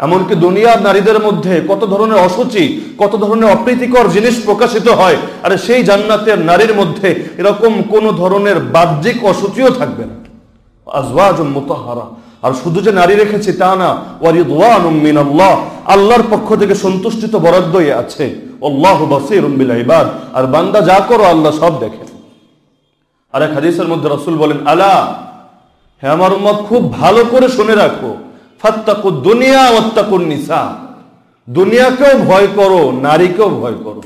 এমনকি দুনিয়ার নারীদের মধ্যে কত ধরনের অসুচি, কত ধরনের অপ্রীতিকর জিনিস প্রকাশিত হয়, আর সেই জান্নাতের নারীর মধ্যে এরকম কোন ধরনের বাহ্যিক অসুচিও থাকবে না। আজওয়াজুম মুতাহহারা আর শুধু যে নারী রেখেছি তা না, ওয়ারিদওয়ানুম মিনাল্লাহ, আল্লাহর পক্ষ থেকে সন্তুষ্টি তো বরাদ্দই আছে। আল্লাহু বাসীরুম আর বান্দা যা করো আল্লাহ সব দেখেন আর এক হাদিসের মধ্যে রাসূল বলেন, আলা, হে আমার উম্মত, খুব ভালো করে শুনে রাখো। ফাত্তাকু দুনিয়া ওয়াত্তাকুন নিসা। দুনিয়াকেও ভয় করো, নারীকেও ভয় করো।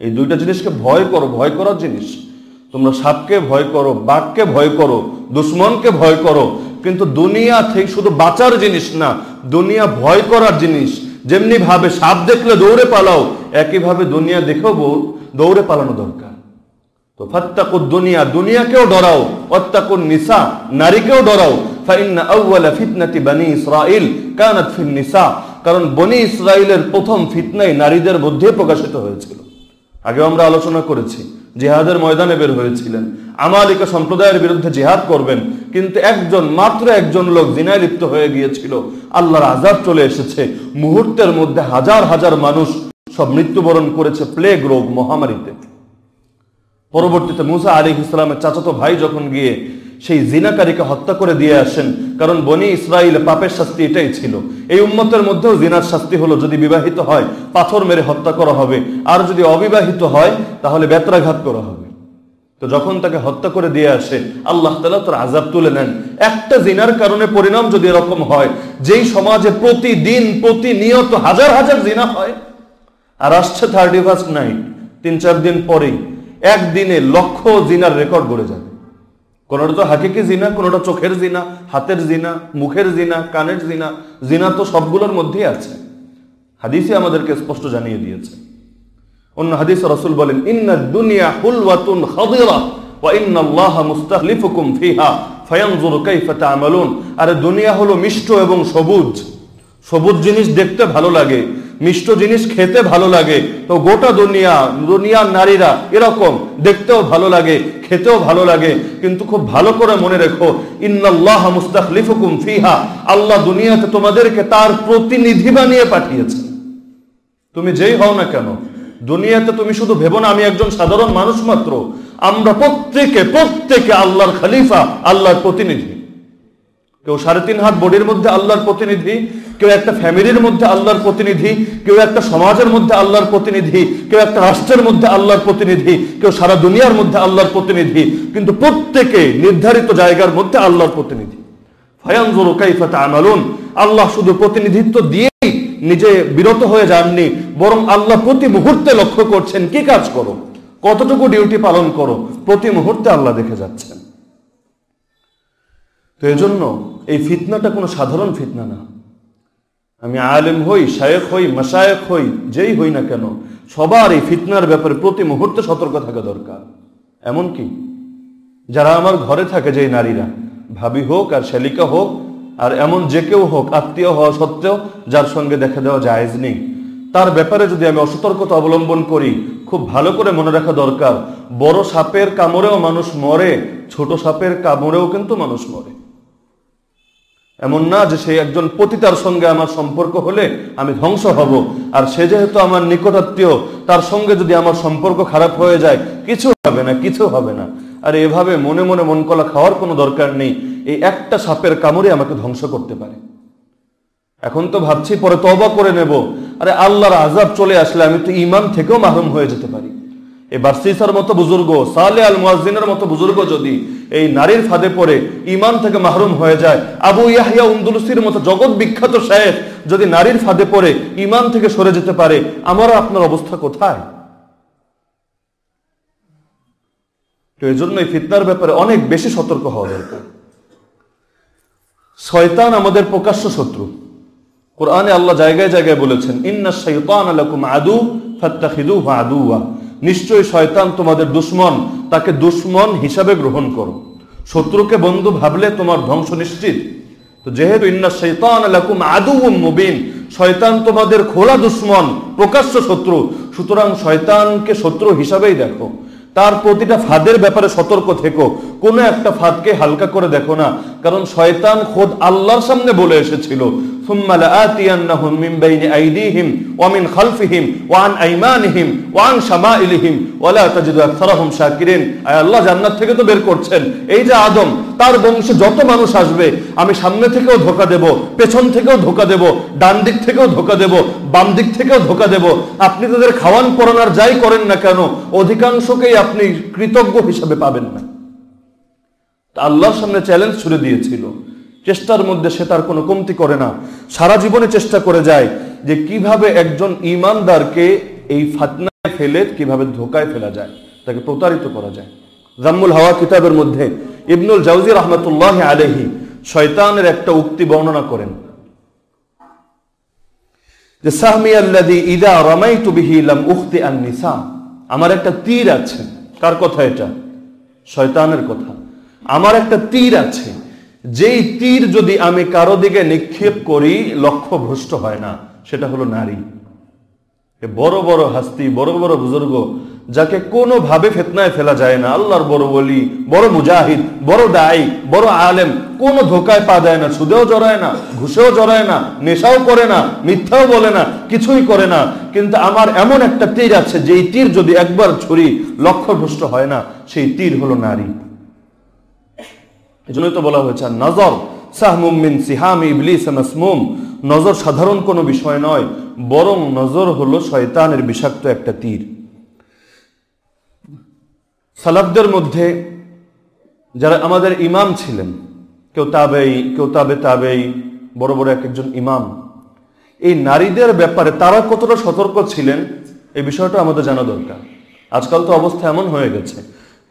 এই দুইটা জিনিসকে ভয় করো, ভয় করার জিনিস। তোমরা সাপকে ভয় করো, বাঘকে ভয় করো, দুশ্মনকে ভয় করো কিন্তু দুনিয়া থেকে শুধু বাঁচার জিনিস না, দুনিয়া ভয় করার জিনিস। যেমনি ভাবে সাপ দেখলে দৌড়ে পালাও একইভাবে দুনিয়া দেখেও দৌড়ে পালানো দরকার। তো ফাত্তাকু দুনিয়া, দুনিয়াকেও ডরাও। ওয়াত্তাকুন নিসা, নারীকেও ডরাও। ফাইন্না আউওয়ালা ফিতনাতি বানি ইসরাইল কানাত ফিন নিসা। কারণ বনি ইসরাইলের প্রথম ফিতনাই নারীদের মধ্যে প্রকাশিত হয়েছিল। আগে আমরা আলোচনা করেছি, জিহাদের ময়দানে বের হয়েছিলেন। আমালিকা সম্প্রদায়ের বিরুদ্ধে জিহাদ করবেন কিন্তু একজন, মাত্র একজন লোক জিনায় লিপ্ত হয়ে গিয়েছিল। আল্লাহর আজাব চলে এসেছে। মুহূর্তের মধ্যে হাজার হাজার মানুষ সব মৃত্যুবরণ করেছে প্লেগ রোগ মহামারীতে। পরবর্তীতে মুসা আলী ইসলামের চাচাতো ভাই যখন গিয়ে সেই জিনাকারীকে হত্যা করে দিয়ে আসেন, কারণ বনি ইসরায়েল পাপের শাস্তি এটাই ছিল। এই উম্মতের মধ্যেও জিনার শাস্তি হলো, যদি বিবাহিত হয়, পাথর মেরে হত্যা করা হবে। আর যদি অবিবাহিত হয়, তাহলে বেত্রাঘাত করা হবে। তো যখন তাকে হত্যা করে দিয়ে আসে, আল্লাহ তালা তার আজাব তুলে নেন। একটা জিনার কারণে পরিণাম যদি এরকম হয়, যেই সমাজে প্রতিদিন, প্রতিনিয়ত হাজার হাজার জিনা হয়, আর আসছে থার্টি ফার্স্ট নাইট তিন চার দিন পরেই, একদিনে লক্ষ জিনার রেকর্ড গড়ে যাবে। কোনোটা তো হাকিকি জিনা, কোনোটা চোখের জিনা, হাতের জিনা, মুখের জিনা, কানের জিনা জিনা তো সবগুলোর মধ্যেই আছে। হাদিসে আমাদেরকে স্পষ্ট জানিয়ে দিয়েছে। অন্য হাদিস রসুল বলেন ইন্না দুনিয়া হুলওয়াতুন খাদিরা ওয়া ইন্না আল্লাহ মুস্তাখলিফুকুম ফিহা, ফায়ানজুরু কাইফা তা'মালুন। আরে দুনিয়া হলো মিষ্ট এবং সবুজ। সবুজ জিনিস দেখতে ভালো লাগে, মিষ্ট জিনিস খেতে ভালো লাগে। তো গোটা দুনিয়া দুনিয়ার নারীরা এরকম, দেখতেও ভালো লাগে, খেতেও ভালো লাগে। কিন্তু খুব ভালো করে মনে রেখো, ইন্নাল্লাহ মুস্তাখলিফুকুম ফিহা, আল্লাহ দুনিয়াতে তোমাদেরকে তার প্রতিনিধি বানিয়ে পাঠিয়েছেন তুমি যেই হও না কেন দুনিয়াতে তুমি শুধু ভেবো না, আমি একজন সাধারণ মানুষ মাত্র। আমরা প্রত্যেকে প্রত্যেকে আল্লাহর খলিফা, আল্লাহর প্রতিনিধি। কেউ সাড়ে তিন হাত বডির মধ্যে আল্লাহর প্রতিনিধি, কেউ একটা ফ্যামিলির মধ্যে আল্লাহর প্রতিনিধি, কেউ একটা সমাজের মধ্যে আল্লাহর প্রতিনিধি, কেউ একটা রাষ্ট্রের মধ্যে আল্লাহর প্রতিনিধি, কেউ সারা দুনিয়ার মধ্যে আল্লাহর প্রতিনিধি, কিন্তু প্রত্যেকে নির্ধারিত জায়গার মধ্যে আল্লাহর প্রতিনিধি। ফয়ানজুরু তা'মালুন আল্লাহ শুধু প্রতিনিধিত্ব দিয়েই নিজে বিরত হয়ে যাননি, বরং আল্লাহ প্রতি মুহূর্তে লক্ষ্য করছেন, কি কাজ করো? কতটুকু ডিউটি পালন করো? প্রতি মুহূর্তে আল্লাহ দেখে যাচ্ছেন। তো এজন্য এই ফিতনাটা কোনো সাধারণ ফিতনা না। আমি আলেম হই শায়েক হই মাসায়েক হই, যেই হই না কেন, সবার এই ফিতনার ব্যাপারে প্রতি মুহূর্তে সতর্ক থাকা দরকার। এমন কি যারা আমার ঘরে থাকে যে নারীরা, ভাবি হোক আর শালিকা হোক আর এমন যে কেউ হোক, আত্মীয় হওয়া সত্ত্বেও যার সঙ্গে দেখা দেওয়া জায়েজ নেই। তার ব্যাপারে যদি আমি অসতর্কতা অবলম্বন করি, খুব ভালো করে মনে রাখা দরকার, বড় সাপের কামড়েও মানুষ মরে, ছোট সাপের কামড়েও কিন্তু মানুষ মরে। এমন না যে সে একজন পতিতার সঙ্গে আমার সম্পর্ক হলে আমি ধ্বংস হব, আর সে যেহেতু আমার নিকটাত্মীয় তার সঙ্গে যদি আমার সম্পর্ক খারাপ হয়ে যায়, কিছু হবে না, কিছু হবে না। আর এভাবে মনে মনে মন কলা খাওয়ার কোনো দরকার নেই। এই একটা সাপের কামড়ে আমাকে ধ্বংস করতে পারে। এখন তো ভাবছি পরে তবা করে নেব। আরে আল্লাহর আজাব চলে আসলে আমি তো ইমান থেকেও মাহরুম হয়ে যেতে পারি। এই বার্সিসার মতো বুজুর্গ সালে আল মুয়াজ্জিনের মতো বুজুর্গ যদি এই নারীর ফাঁদে পড়ে ইমান থেকে মাহরুম হয়ে যায়, আবু ইয়াহিয়া উন্দুলসির মতো জগৎ বিখ্যাত শায়েখ যদি নারীর ফাঁদে পড়ে ইমান থেকে সরে যেতে পারে, আমারও আপনার অবস্থা কোথায়? তো এই জন্য এই ফিতনার ব্যাপারে অনেক বেশি সতর্ক হওয়া দরকার। শয়তান আমাদের প্রকাশ্য শত্রু। কোরআনে আল্লাহ জায়গায় জায়গায় বলেছেন, ইন্না শৈতান আলাকুম আদু, ফাত্তাখিদুহু আদুয়া নিশ্চয়ই শয়তান তোমাদের দুশ্মন, তাকে দুশ্মন হিসাবে গ্রহণ করো। শত্রুকে বন্ধু ভাবলে তোমার ধ্বংস নিশ্চিত। তো যেহেতু ইন্না শৈতান আলাকুম আদু মুবিন শয়তান তোমাদের খোলা দুশ্মন, প্রকাশ্য শত্রু। সুতরাং শয়তানকে শত্রু হিসাবেই দেখো। তার প্রতিটা ফাঁদের ব্যাপারে সতর্ক থেকো। কোনো একটা ফাঁদকে হালকা করে দেখো না, কারণ শয়তান খোদ আল্লাহর সামনে বলে এসেছিল এই যে আদম, তার বংশে যত মানুষ আসবে, আমি সামনে থেকেও ধোকা দেব, পেছন থেকেও ধোকা দেব, ডান দিক থেকেও ধোকা দেব, বাম দিক থেকেও ধোকা দেব। আপনি তাদের খাওয়ান পরানার যাই করেন না কেন, অধিকাংশকেই আপনি কৃতজ্ঞ হিসাবে পাবেন না। আল্লাহর সামনে চ্যালেঞ্জ ছুড়ে দিয়েছিল। চেষ্টার মধ্যে সে তার কোনো কমতি করে না। সারা জীবনে চেষ্টা করে যায় যে কীভাবে একজন ইমানদারকে এই ফাতনায় ফেলে, কীভাবে ধোকায় ফেলা যায়, তাকে প্রতারিত করা যায়। জাম্মুল হাওয়া কিতাবের মধ্যে ইবনুল জাউজি রহমতুল্লাহ আলহি শয়তানের একটা উক্তি বর্ণনা করেন। যে, সাহমি আল্লাদি ইদা রমাইতু বিহি লাম উখতি আন নিসা আমার একটা তীর আছে। কার কথা এটা? শয়তানের কথা। আমার একটা তীর আছে। যেই তীর যদি আমি কারও দিকে নিক্ষেপ করি লক্ষ্য ভ্রষ্ট হয় না। সেটা হলো নারী। বড় বড় হাস্তি, বড় বড় বুজুর্গ, যাকে কোনোভাবে ফেতনায় ফেলা যায় না। আল্লাহর বড় বলি বড় মুজাহিদ, বড় দায়ী, বড় আলেম, কোনো ধোকায় পা দেয় না, সুদেও জড়ায় না, ঘুষেও জড়ায় না, নেশাও করে না, মিথ্যাও বলে না, কিছুই করে না। কিন্তু আমার এমন একটা তীর আছে, যেই তীর যদি একবার ছুরি, লক্ষ্যভ্রষ্ট হয় না, সেই তীর হলো নারী। এজন্যই তো বলা হয়েছে নজর সাহমুমিন সিহাম ইবলিস মাসমুম। নজর সাধারণ কোনো বিষয় নয়, বরং নজর হলো শয়তানের বিষাক্ত একটা তীর। সালাফদের মধ্যে যারা আমাদের ইমাম ছিলেন, কেউ তাবেই, কেউ তাবে তাবেই, বড় বড় এক একজন ইমাম, এই নারীদের ব্যাপারে তারা কতটা সতর্ক ছিলেন, এই বিষয়টা আমাদের জানা দরকার। আজকাল তো অবস্থা এমন হয়ে গেছে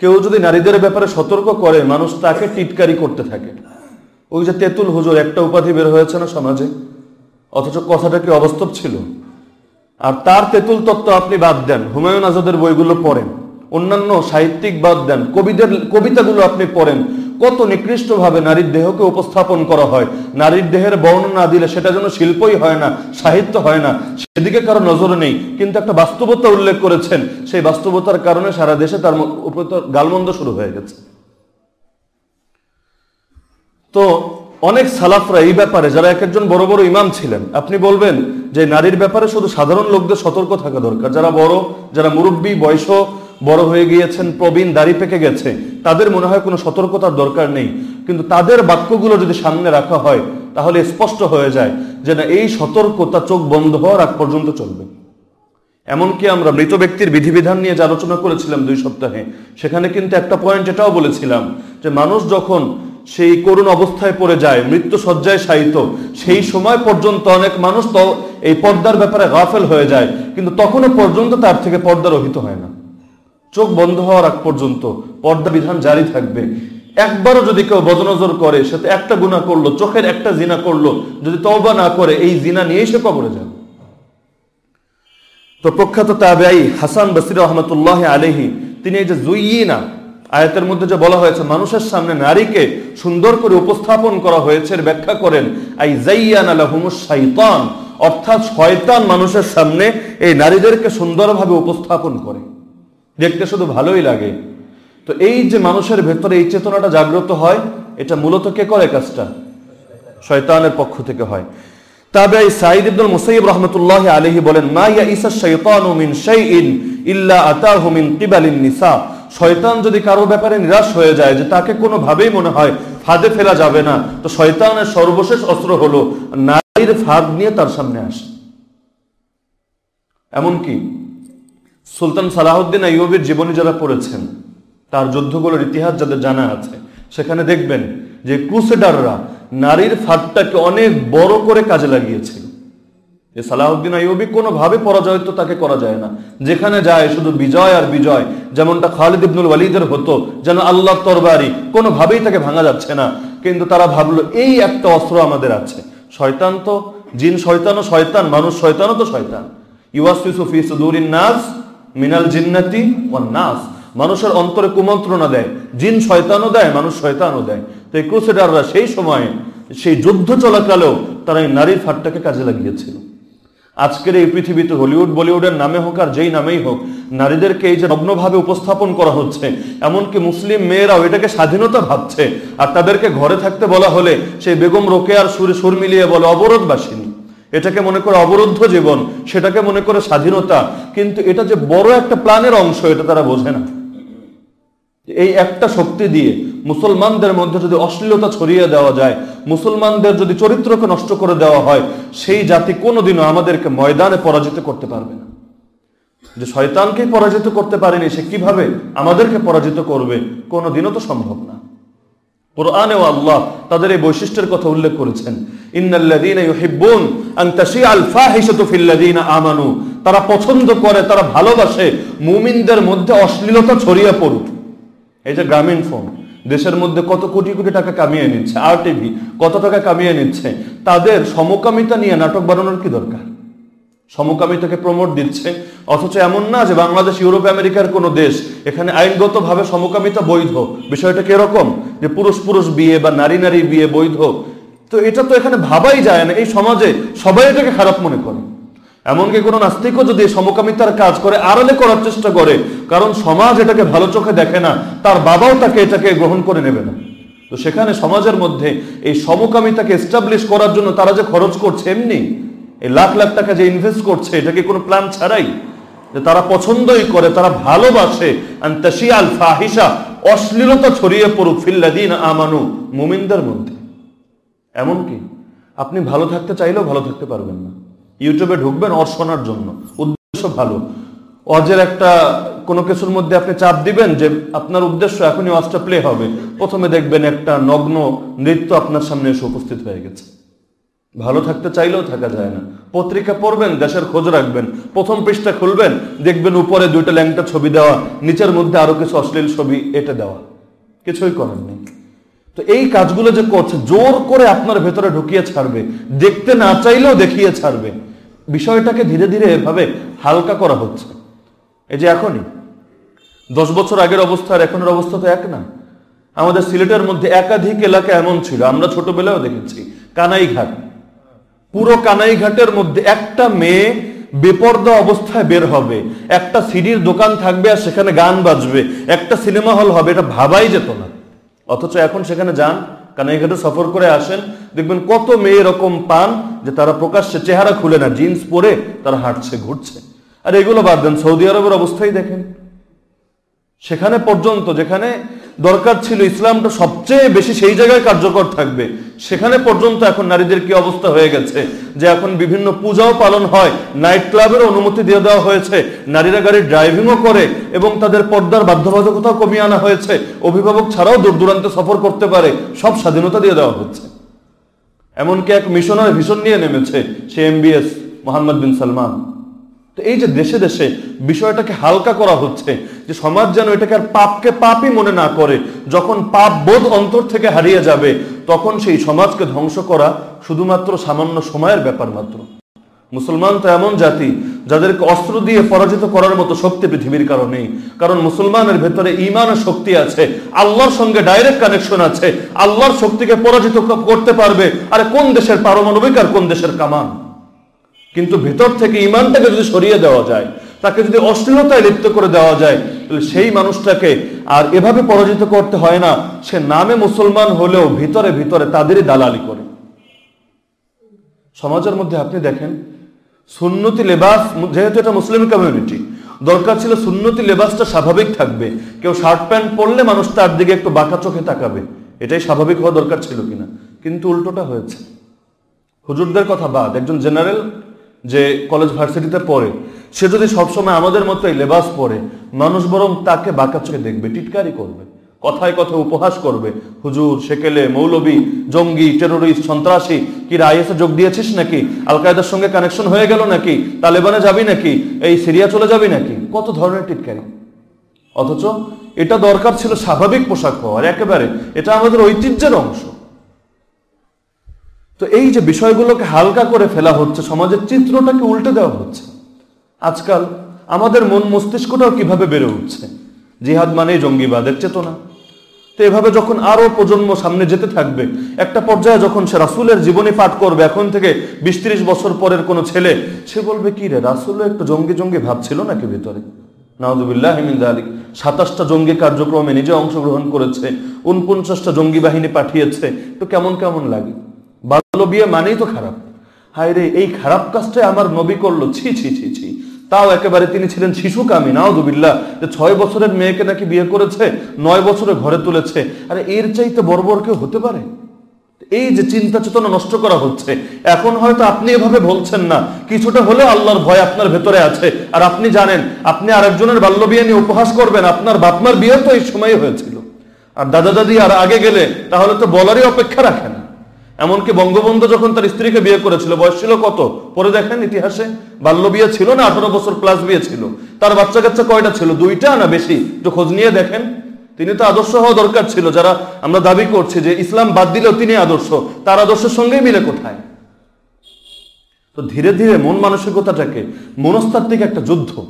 কেউ যদি নারীদের ব্যাপারে সতর্ক করে, মানুষ তাকে টিটকারি করতে থাকে। ওই যে তেঁতুল হুজুর, একটা উপাধি বের হয়েছে না সমাজে? অথচ কথাটা কি অবাস্তব ছিল? আর তার তেঁতুল তত্ত্ব আপনি বাদ দেন, হুমায়ুন আজাদের বইগুলো পড়েন। অন্যান্য সাহিত্যিক বাদ দেন, কবিদের, কবিতাগুলো আপনি পড়েন। কত নিকৃষ্টভাবে নারীর দেহকে উপস্থাপন করা হয়। নারীর দেহের বর্ণনা দিলে সেটা যেন শিল্পই হয় না, সাহিত্য হয় না। সেদিকে কারও নজর নেই। কিন্তু একটা বাস্তবতা উল্লেখ করেছেন। সেই বাস্তবতার কারণে সারা দেশে তার উপর গালমন্দ শুরু হয়ে গেছে। তো অনেক সালাফরা এই ব্যাপারে, যারা এক একজন বড় বড় ইমাম ছিলেন, আপনি বলবেন যে নারীর ব্যাপারে শুধু সাধারণ লোকদের সতর্ক থাকা দরকার। যারা বড়, যারা মুরব্বী বয়স বড় হয়ে গিয়েছেন, প্রবীণ, দাড়ি পেকে গেছে। তাদের মনে হয় কোনো সতর্কতার দরকার নেই। কিন্তু তাদের বাক্যগুলো যদি সামনে রাখা হয়, তাহলে স্পষ্ট হয়ে যায় যে না, এই সতর্কতা চোখ বন্ধ হওয়ার আগ পর্যন্ত চলবে। এমনকি আমরা মৃত ব্যক্তির বিধিবিধান নিয়ে যে আলোচনা করেছিলাম দুই সপ্তাহে, সেখানে কিন্তু একটা পয়েন্ট এটাও বলেছিলাম যে মানুষ যখন সেই করুণ অবস্থায় পড়ে যায়, মৃত্যু সজ্জায় শায়িত, সেই সময় পর্যন্ত অনেক মানুষ তো এই পর্দার ব্যাপারে গাফেল হয়ে যায়, কিন্তু তখনও পর্যন্ত তার থেকে পর্দা রহিত হয় না। চোখ বন্ধ হওয়ার আগ পর্যন্ত পর্দা বিধান জারি থাকবে। একবারও যদি কেউ বদনজর করে, সে তো একটা গুণা করল, চোখের একটা জিনা করল, যদি তওবা না করে, এই জিনা নিয়েই সে কবরে যাবে। তো প্রখ্যাত তাবেই হাসান বসির রহমতুল্লাহ আলহি তিনি এই যে জুইনা আয়াতের মধ্যে যে বলা হয়েছে, মানুষের সামনে নারীকে সুন্দর করে উপস্থাপন করা হয়েছে ব্যাখ্যা করেন, আই জাইয়ান আলাহুমুস শাইতান, অর্থাৎ শয়তান মানুষের সামনে এই নারীদেরকে সুন্দরভাবে উপস্থাপন করে। দেখতে শুধু ভালোই লাগে। তো এই যে মানুষের ভেতরে এই চেতনাটা জাগ্রত হয়, এটা মূলত কে করে কাজটা? শয়তানের পক্ষ থেকে হয়। তবে সাইদ ইবনুল মুসাইব রহমতুল্লাহ আলহি বলেন, মা ইয়া ইসা শৈতান মিন শাইইন ইল্লা আতাহু মিন কিবালিন নিসা। শয়তান যদি কারও ব্যাপারে নিরাশ হয়ে যায় যে তাকে কোনোভাবেই মনে হয় ফাঁদে ফেলা যাবে না, তো শয়তানের সর্বশেষ অস্ত্র হলো নারীর ফাঁদ নিয়ে তার সামনে আসে। এমনকি সুলতান সালাহুদ্দিন আইয়ুবের জীবনী যারা পড়েছেন, তার যুদ্ধগুলোর ইতিহাস যাদের জানা আছে, সেখানে দেখবেন যে ক্রুসেডাররা নারীর ফাঁদটাকে অনেক বড় করে কাজে লাগিয়েছিল। যে সালাহুদ্দিন আইয়ুবি কোনোভাবে পরাজয় তো তাকে করা যায় না। যেখানে যায় শুধু বিজয় আর বিজয়, যেমনটা খালিদ ইবনুল ওয়ালিদের হতো, যেন আল্লাহ তরবারি, কোনোভাবেই তাকে ভাঙা যাচ্ছে না। কিন্তু তারা ভাবলো, এই একটা অস্ত্র আমাদের আছে। শয়তান তো জিন শয়তানও শয়তান, মানুষ শয়তানও তো শয়তান। ইউসুফি সুদুরিন নাস মিনাল জিন্নাতি নাস। মানুষের অন্তরে কুমন্ত্রণা দেয়, জিন শয়তানও দেয়, মানুষ শয়তানও দেয়। তো এই ক্রুসেডাররা সেই সময়ে, সেই যুদ্ধ চলাকালেও তারা এই নারীর ফাটটাকে কাজে লাগিয়েছিল। আজকের এই পৃথিবীতে হলিউড, বলিউডের নামে হোক আর যেই নামেই হোক, নারীদেরকে এই যে নগ্নভাবে উপস্থাপন করা হচ্ছে, এমনকি মুসলিম মেয়েরাও এটাকে স্বাধীনতা ভাবছে। আর তাদেরকে ঘরে থাকতে বলা হলে সেই বেগম রোকে আর সুরে সুর মিলিয়ে বলে, অবরোধবাসিনী। এটাকে মনে করে অবরুদ্ধ জীবন, সেটাকে মনে করে স্বাধীনতা, কিন্তু এটা যে বড় একটা প্ল্যানের অংশ, এটা তারা বোঝে না। এই একটা শক্তি দিয়ে মুসলমানদের মধ্যে যদি অশ্লীলতা ছড়িয়ে দেওয়া যায়, মুসলমানদের যদি চরিত্রকে নষ্ট করে দেওয়া হয়, সেই জাতি কোনোদিনও আমাদেরকে ময়দানে পরাজিত করতে পারবে না। যে শয়তানকেই পরাজিত করতে পারেনি, সে কীভাবে আমাদেরকে পরাজিত করবে, কোনোদিনও তো সম্ভব না। কোরআনেও আল্লাহ তাদের এই বৈশিষ্ট্যের কথা উল্লেখ করেছেন। আমানু। তারা পছন্দ করে, তারা ভালোবাসে, মুমিনদের মধ্যে অশ্লীলতা ছড়িয়ে পড়ুক। এই যে গ্রামীণ ফোন, দেশের মধ্যে কত কোটি কোটি টাকা কামিয়ে নিচ্ছে, আর টিভি কত টাকা কামিয়ে নিচ্ছে, তাদের সমকামিতা নিয়ে নাটক বানানোর কি দরকার? সমকামিতাকে প্রমোট দিচ্ছে। অথচ এমন না যে বাংলাদেশ, ইউরোপ, আমেরিকার কোনো দেশ এখানে আইনগতভাবে সমকামিতা বৈধ। বিষয়টা কীরকম? যে পুরুষ পুরুষ বিয়ে বা নারী নারী বিয়ে বৈধ। তো এটা তো এখানে ভাবাই যায় না। এই সমাজে সবাই এটাকে খারাপ মনে করে। এমনকি কোনো নাস্তিকও যদি সমকামিতার কাজ করে, আড়ালে করার চেষ্টা করে, কারণ সমাজ এটাকে ভালো চোখে দেখে না, তার বাবাও তাকে এটাকে গ্রহণ করে নেবে না। তো সেখানে সমাজের মধ্যে এই সমকামিতাকে এস্টাবলিশ করার জন্য তারা যে খরচ করছে, এমনি। এই লাখ লাখ টাকা যে ইনভেস্ট করছে, এটাকে কোনো প্ল্যান ছাড়াই যে তারা পছন্দই করে, তারা ভালোবাসে। আল ফাহিসা অশ্লীলতা ছড়িয়ে পড়ুক, ফিল্লাদিন আমানু, মুমিনদের মধ্যে। এমনকি আপনি ভালো থাকতে চাইলেও ভালো থাকতে পারবেন না। ইউটিউবে ঢুকবেন অর শোনার জন্য। উদ্দেশ্য ভালো। অজের একটা কোনো কিছুর মধ্যে আপনি চাপ দিবেন যে আপনার উদ্দেশ্য এখনই ওয়াজটা প্লে হবে। প্রথমে দেখবেন একটা নগ্ন নৃত্য আপনার সামনে এসে উপস্থিত হয়ে গেছে। ভালো থাকতে চাইলেও থাকা যায় না। পত্রিকা পড়বেন, দেশের খোঁজ রাখবেন, প্রথম পৃষ্ঠা খুলবেন, দেখবেন উপরে দুইটা ল্যাংটা ছবি দেওয়া, নিচের মধ্যে আরও কিছু অশ্লীল ছবি এটা দেওয়া। কিছুই করার নেই। তো এই কাজগুলো যে করছে, জোর করে আপনার ভেতরে ঢুকিয়ে ছাড়বে, দেখতে না চাইলেও দেখিয়ে ছাড়বে। বিষয়টাকে ধীরে ধীরে এভাবে হালকা করা হচ্ছে। এই যে এখনই, দশ বছর আগের অবস্থা আর এখনের অবস্থা তো এক না। আমাদের সিলেটের মধ্যে একাধিক এলাকা এমন ছিল, আমরা ছোটবেলাও দেখেছি, কানাইঘাট। পুরো কানাইঘাটের মধ্যে একটা মেয়ে বেপর্দা অবস্থায় বের হবে। একটা সিডির দোকান থাকবে আর সেখানে গান বাজবে। একটা সিনেমা হল হবে, এটা ভাবাই যেত না। অথচ এখন সেখানে যান কানাইঘাটে সফর করে আসেন, দেখবেন কত মেয়ে এরকম পান যে তারা প্রকাশ্যে চেহারা খুলে না, জিন্স পরে তারা হাঁটছে, ঘুরছে। আর এগুলো বাদ দেন, সৌদি আরবের অবস্থাই দেখেন। সেখানে পর্যন্ত যেখানে দরকার ছিল ইসলামটা সবচেয়ে বেশি সেই জায়গায় কার্যকর থাকবে। সেখানে পর্যন্ত এখন নারীদের কি অবস্থা হয়ে গেছে? যে এখন বিভিন্ন পূজাও পালন হয়, নাইট ক্লাবের অনুমতি দিয়ে দেওয়া হয়েছে, নারীরা গাড়ি ড্রাইভিংও করে এবং তাদের পর্দার বাধ্যবাধকতাও কমিয়ে আনা হয়েছে। অভিভাবক ছাড়াও দূর দূরান্তে সফর করতে পারে, সব স্বাধীনতা দিয়ে দেওয়া হচ্ছে। এমনকি এক মিশনার ভীষণ নিয়ে নেমেছে, সে এমবিএস মোহাম্মদ বিন সালমান। তো এই যে দেশে দেশে বিষয়টাকে হালকা করা হচ্ছে, যে সমাজ যেন এটাকে আর পাপকে পাপই মনে না করে, যখন পাপ বোধ অন্তর থেকে হারিয়ে যাবে, তখন সেই সমাজকে ধ্বংস করা শুধুমাত্র সামান্য সময়ের ব্যাপার মাত্র। মুসলমান তো এমন জাতি, যাদেরকে অস্ত্র দিয়ে পরাজিত করার মতো শক্তি পৃথিবীর কারণেই কারণ মুসলমানের ভেতরে ইমানের শক্তি আছে, আল্লাহর সঙ্গে ডাইরেক্ট কানেকশন আছে, আল্লাহর শক্তিকে পরাজিত করতে পারবে, আরে কোন দেশের পারমাণবিক আর কোন দেশের কামান? কিন্তু ভেতর থেকে ইমানটাকে যদি সরিয়ে দেওয়া যায়, তাকে যদি অশ্লীলতায় লিপ্ত করে দেওয়া যায়, তাহলে সেই মানুষটাকে আর এভাবে পরাজিত করতে হয় না। সে নামে মুসলমান হলেও ভিতরে ভিতরে তাদেরই দালালি করে। সমাজের মধ্যে আপনি দেখেন, সুন্নতি লেবাস, যেহেতু এটা মুসলিম কমিউনিটি দরকার ছিল সুন্নতি লেবাসটা স্বাভাবিক থাকবে। কেউ শার্ট প্যান্ট পরলে মানুষ তার দিকে একটু বাঁকা চোখে তাকাবে। এটাই স্বাভাবিক হওয়া দরকার ছিল কিনা। কিন্তু উল্টোটা হয়েছে। হুজুরদের কথা বাদ, একজন জেনারেল যে কলেজ ভার্সিটিতে পড়ে, সে যদি সবসময় আমাদের মতো এই লেবাস পরে মানুষ বরং তাকে বাঁকা চোখে দেখবে, টিটকারি করবে, কথায় কথায় উপহাস করবে, হুজুর, সেকেলে, মৌলবী, জঙ্গি টেরোরিস্ট সন্ত্রাসী, কি আইএসে যোগ দিয়েছিস নাকি? আল কায়দার সঙ্গে কানেকশন হয়ে গেল নাকি? তালেবানে যাবি নাকি? এই সিরিয়া চলে যাবি নাকি? কত ধরনের টিটকারি? অথচ এটা দরকার ছিল স্বাভাবিক পোশাক হওয়ার, একেবারে। এটা আমাদের ঐতিহ্যের অংশ। তো এই যে বিষয়গুলোকে হালকা করে ফেলা হচ্ছে, সমাজের চিত্রটাকে উল্টে দেওয়া হচ্ছে, আজকাল আমাদের মন মস্তিষ্কটাও কীভাবে বেড়ে উঠছে? জিহাদ মানেই জঙ্গিবাদের চেতনা। তো এভাবে যখন আরও প্রজন্ম সামনে যেতে থাকবে, একটা পর্যায়ে যখন সে রাসুলের জীবনী পাঠ করবে, এখন থেকে বিশ ত্রিশ বছর পরের কোনো ছেলে, সে বলবে, কি রে, রাসুলও একটু জঙ্গি জঙ্গি ভাবছিল নাকি ভিতরে? নাউদুবিল্লাহ আলিক সাতাশটা জঙ্গি কার্যক্রমে নিজে অংশগ্রহণ করেছে, উনপঞ্চাশটা জঙ্গি বাহিনী পাঠিয়েছে। তো কেমন কেমন লাগে? বাল্য বিয়ে মানেই তো খারাপ। হায় রে এই খারাপ কাজটাই আমার নবী করল। ছি ছি ছি ছি। তাও একেবারে তিনি ছিলেন শিশু নাওদুবিল্লা যে ছয় বছরের মেয়েকে নাকি বিয়ে করেছে, নয় বছরে ঘরে তুলেছে। আরে, এর চাইতে বড় কেউ হতে পারে? এই যে চিন্তা চেতনা নষ্ট করা হচ্ছে, এখন হয়তো আপনি এভাবে বলছেন না। কিছুটা হলেও আল্লাহর ভয় আপনার ভেতরে আছে। আর আপনি জানেন, আপনি আরেকজনের বাল্য বিয়ে নিয়ে উপহাস করবেন, আপনার বাপমার বিয়ে তো এই সময় হয়েছিল। আর দাদা দাদি আর আগে গেলে, তাহলে তো বলারই অপেক্ষা রাখেন এমনকি বঙ্গবন্ধু যখন তার স্ত্রীকে বিয়ে করেছিল, বয়স ছিল কত? পরে দেখেন ইতিহাসে, বাল্য বিয়ে ছিল না, আঠারো বছর প্লাস বিয়ে ছিল। তার বাচ্চা কাচ্চা কয়টা ছিল? দুইটা না বেশি? একটু খোঁজ নিয়ে দেখেন। তিনি তো আদর্শ হওয়া দরকার ছিল। যারা আমরা দাবি করছি যে ইসলাম বাদ দিলেও তিনি আদর্শ, তার আদর্শের সঙ্গেই মিলে কোথায়? তো ধীরে ধীরে মন মানসিকতাটাকে মনস্তাত্ত্বিক একটা যুদ্ধ।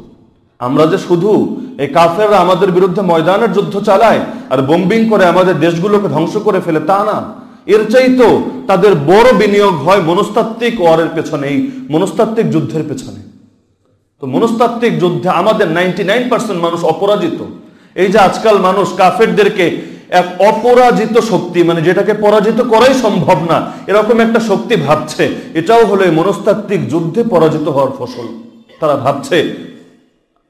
আমরা যে শুধু এই কাফেররা আমাদের বিরুদ্ধে ময়দানের যুদ্ধ চালায় আর বোম্বিং করে আমাদের দেশগুলোকে ধ্বংস করে ফেলে তা না। এর চাইতো তাদের বড় বিনিয়োগ হয় মনস্তাত্ত্বিক ওয়ারের পেছনে মনস্তাত্ত্বিক যুদ্ধের পেছনে। তো মনস্তাত্ত্বিক যুদ্ধে আমাদের নাইনটি নাইন পার্সেন্ট মানুষ অপরাজিত। এই যে আজকাল মানুষ কাফেরদেরকে এক অপরাজিত শক্তি মানে যেটাকে পরাজিত করাই সম্ভব না, এরকম একটা শক্তি ভাবছে, এটাও হলো মনস্তাত্ত্বিক যুদ্ধে পরাজিত হওয়ার ফসল। তারা ভাবছে,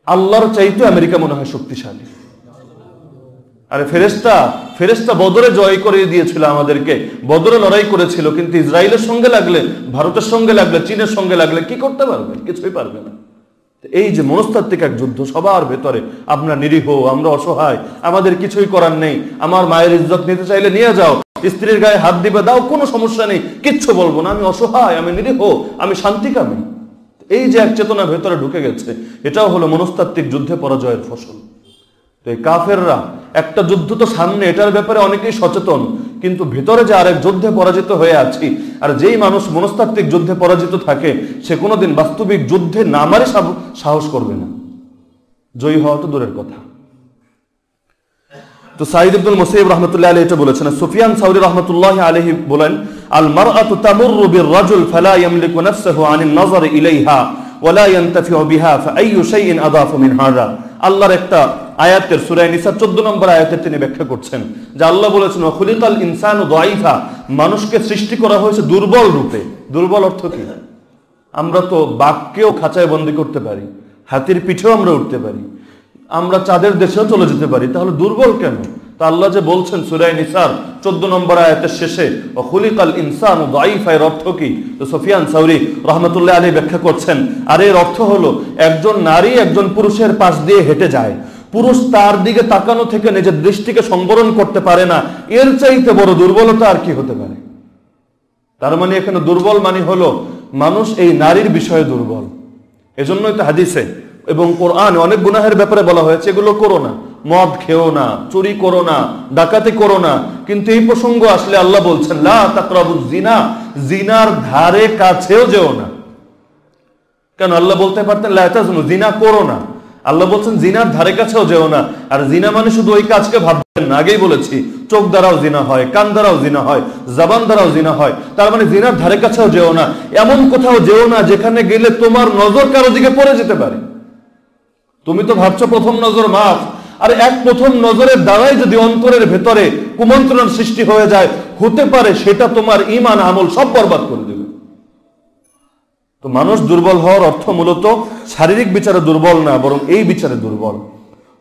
আল্লাহর চাইতে আমেরিকা মনে হয় শক্তিশালী। আরে ফেরেস্তা ফেরেস্তা বদরে জয় করে দিয়েছিল আমাদেরকে। বদরে লড়াই করেছিল, কিন্তু ইসরায়েলের সঙ্গে লাগলে, ভারতের সঙ্গে লাগলে, চীনের সঙ্গে লাগলে কি করতে পারবে? কিছুই পারবে না। এই যে মনস্তাত্ত্বিক এক যুদ্ধ, সবার ভেতরে আমরা নিরীহ, আমরা অসহায়, আমাদের কিছুই করার নেই। আমার মায়ের ইজ্জত নিতে চাইলে নিয়ে যাও। স্ত্রীর গায়ে হাত দিবে, দাও, কোনো সমস্যা নেই। কিচ্ছু বলব না, আমি অসহায়, আমি নিরীহ, আমি শান্তিকামী। এই যে এক চেতনা ভেতরে ঢুকে গেছে, এটাও হলো মনস্তাত্ত্বিক যুদ্ধে পরাজয়ের ফসল। তো এই কাফেররা, একটা যুদ্ধ তো সামনে, এটার ব্যাপারে অনেকেই সচেতন। কিন্তু ভিতরে যে আরেক যুদ্ধে পরাজিত হয়ে আছি, আর যেই মানুষ মনস্তাত্ত্বিক যুদ্ধে পরাজিত থাকে, সে কোনোদিন বাস্তবিক যুদ্ধে নামারে সাহস করবে না। জয়ী হওয়া তো দূরের কথা। তো সাইদ আব্দুল মুসাইব রহমতুল্লাহ আলী এটা বলেছেন, সুফিয়ান সাউদি রহমতুল্লাহ আলহি বলেন আল মারআতু তামুরু বির রাজুল ফালা ইয়ামলিকু নাফসাহু আনিন নাযার ইলাইহা ওয়ালা ইয়ানতাফিউ বিহা, ফাআইয়ু শাইইন আদাফু মিন হাযা। আল্লাহর একটা আয়াতের সুরায় নিসা 14 নম্বর আয়াতের তিনি ব্যাখ্যা করছেন, যে আল্লাহ বলেছেন খুলিকাল ও দোয়াইফা মানুষকে সৃষ্টি করা হয়েছে দুর্বল রূপে। দুর্বল অর্থ কি? আমরা তো বাক্যেও খাঁচায় বন্দি করতে পারি, হাতির পিঠেও আমরা উঠতে পারি, আমরা চাঁদের দেশেও চলে যেতে পারি, তাহলে দুর্বল কেন? আল্লাহ যে বলছেন সুরাই নিসার, চোদ্দ নম্বর আয়াতের শেষে, অখুলিকাল ইনসান দাইফায়ের অর্থ কি? তো সফিয়ান সাউরি রহমতুল্লাহ আলী ব্যাখ্যা করছেন, আর এর অর্থ হলো, একজন নারী একজন পুরুষের পাশ দিয়ে হেঁটে যায়। পুরুষ তার দিকে তাকানো থেকে নিজের দৃষ্টিকে সংবরণ করতে পারে না, এর চাইতে বড় দুর্বলতা আর কি হতে পারে? তার মানে এখানে দুর্বল মানে হলো, মানুষ এই নারীর বিষয়ে দুর্বল। এজন্যই তো হাদিসে এবং কোরআন অনেক গুনাহের ব্যাপারে বলা হয়েছে, এগুলো করো না। মদ খেও না, চুরি করো না, ডাকাতি করো না। কিন্তু এই প্রসঙ্গ আসলে আল্লাহ বলছেন, লা জিনা জিনার ধারে কাছেও যেও না। কেন? আল্লাহ বলতে পারতেন, লা জিনা করো না। আল্লাহ বলছেন জিনার ধারে কাছেও যেও না। আর জিনা মানে শুধু ওই কাজকে ভাববেন না। আগেই বলেছি, চোখ দ্বারাও জিনা হয়, কান দ্বারাও জিনা হয়, জবান দ্বারাও জিনা হয়, তার মানে জিনার ধারে কাছেও যেও না। এমন কোথাও যেও না যেখানে গেলে তোমার নজর কারও দিকে পড়ে যেতে পারে। তুমি তো ভাবছ প্রথম নজর মাফ আর এক প্রথম নজরের দ্বারাই যদি অন্তরের ভেতরে কুমন্ত্রণ সৃষ্টি হয়ে যায়, হতে পারে সেটা তোমার ইমান আমল সব বরবাদ করে দেবে। তো মানুষ দুর্বল হওয়ার অর্থ মূলত শারীরিক বিচারে দুর্বল না, বরং এই বিচারে দুর্বল।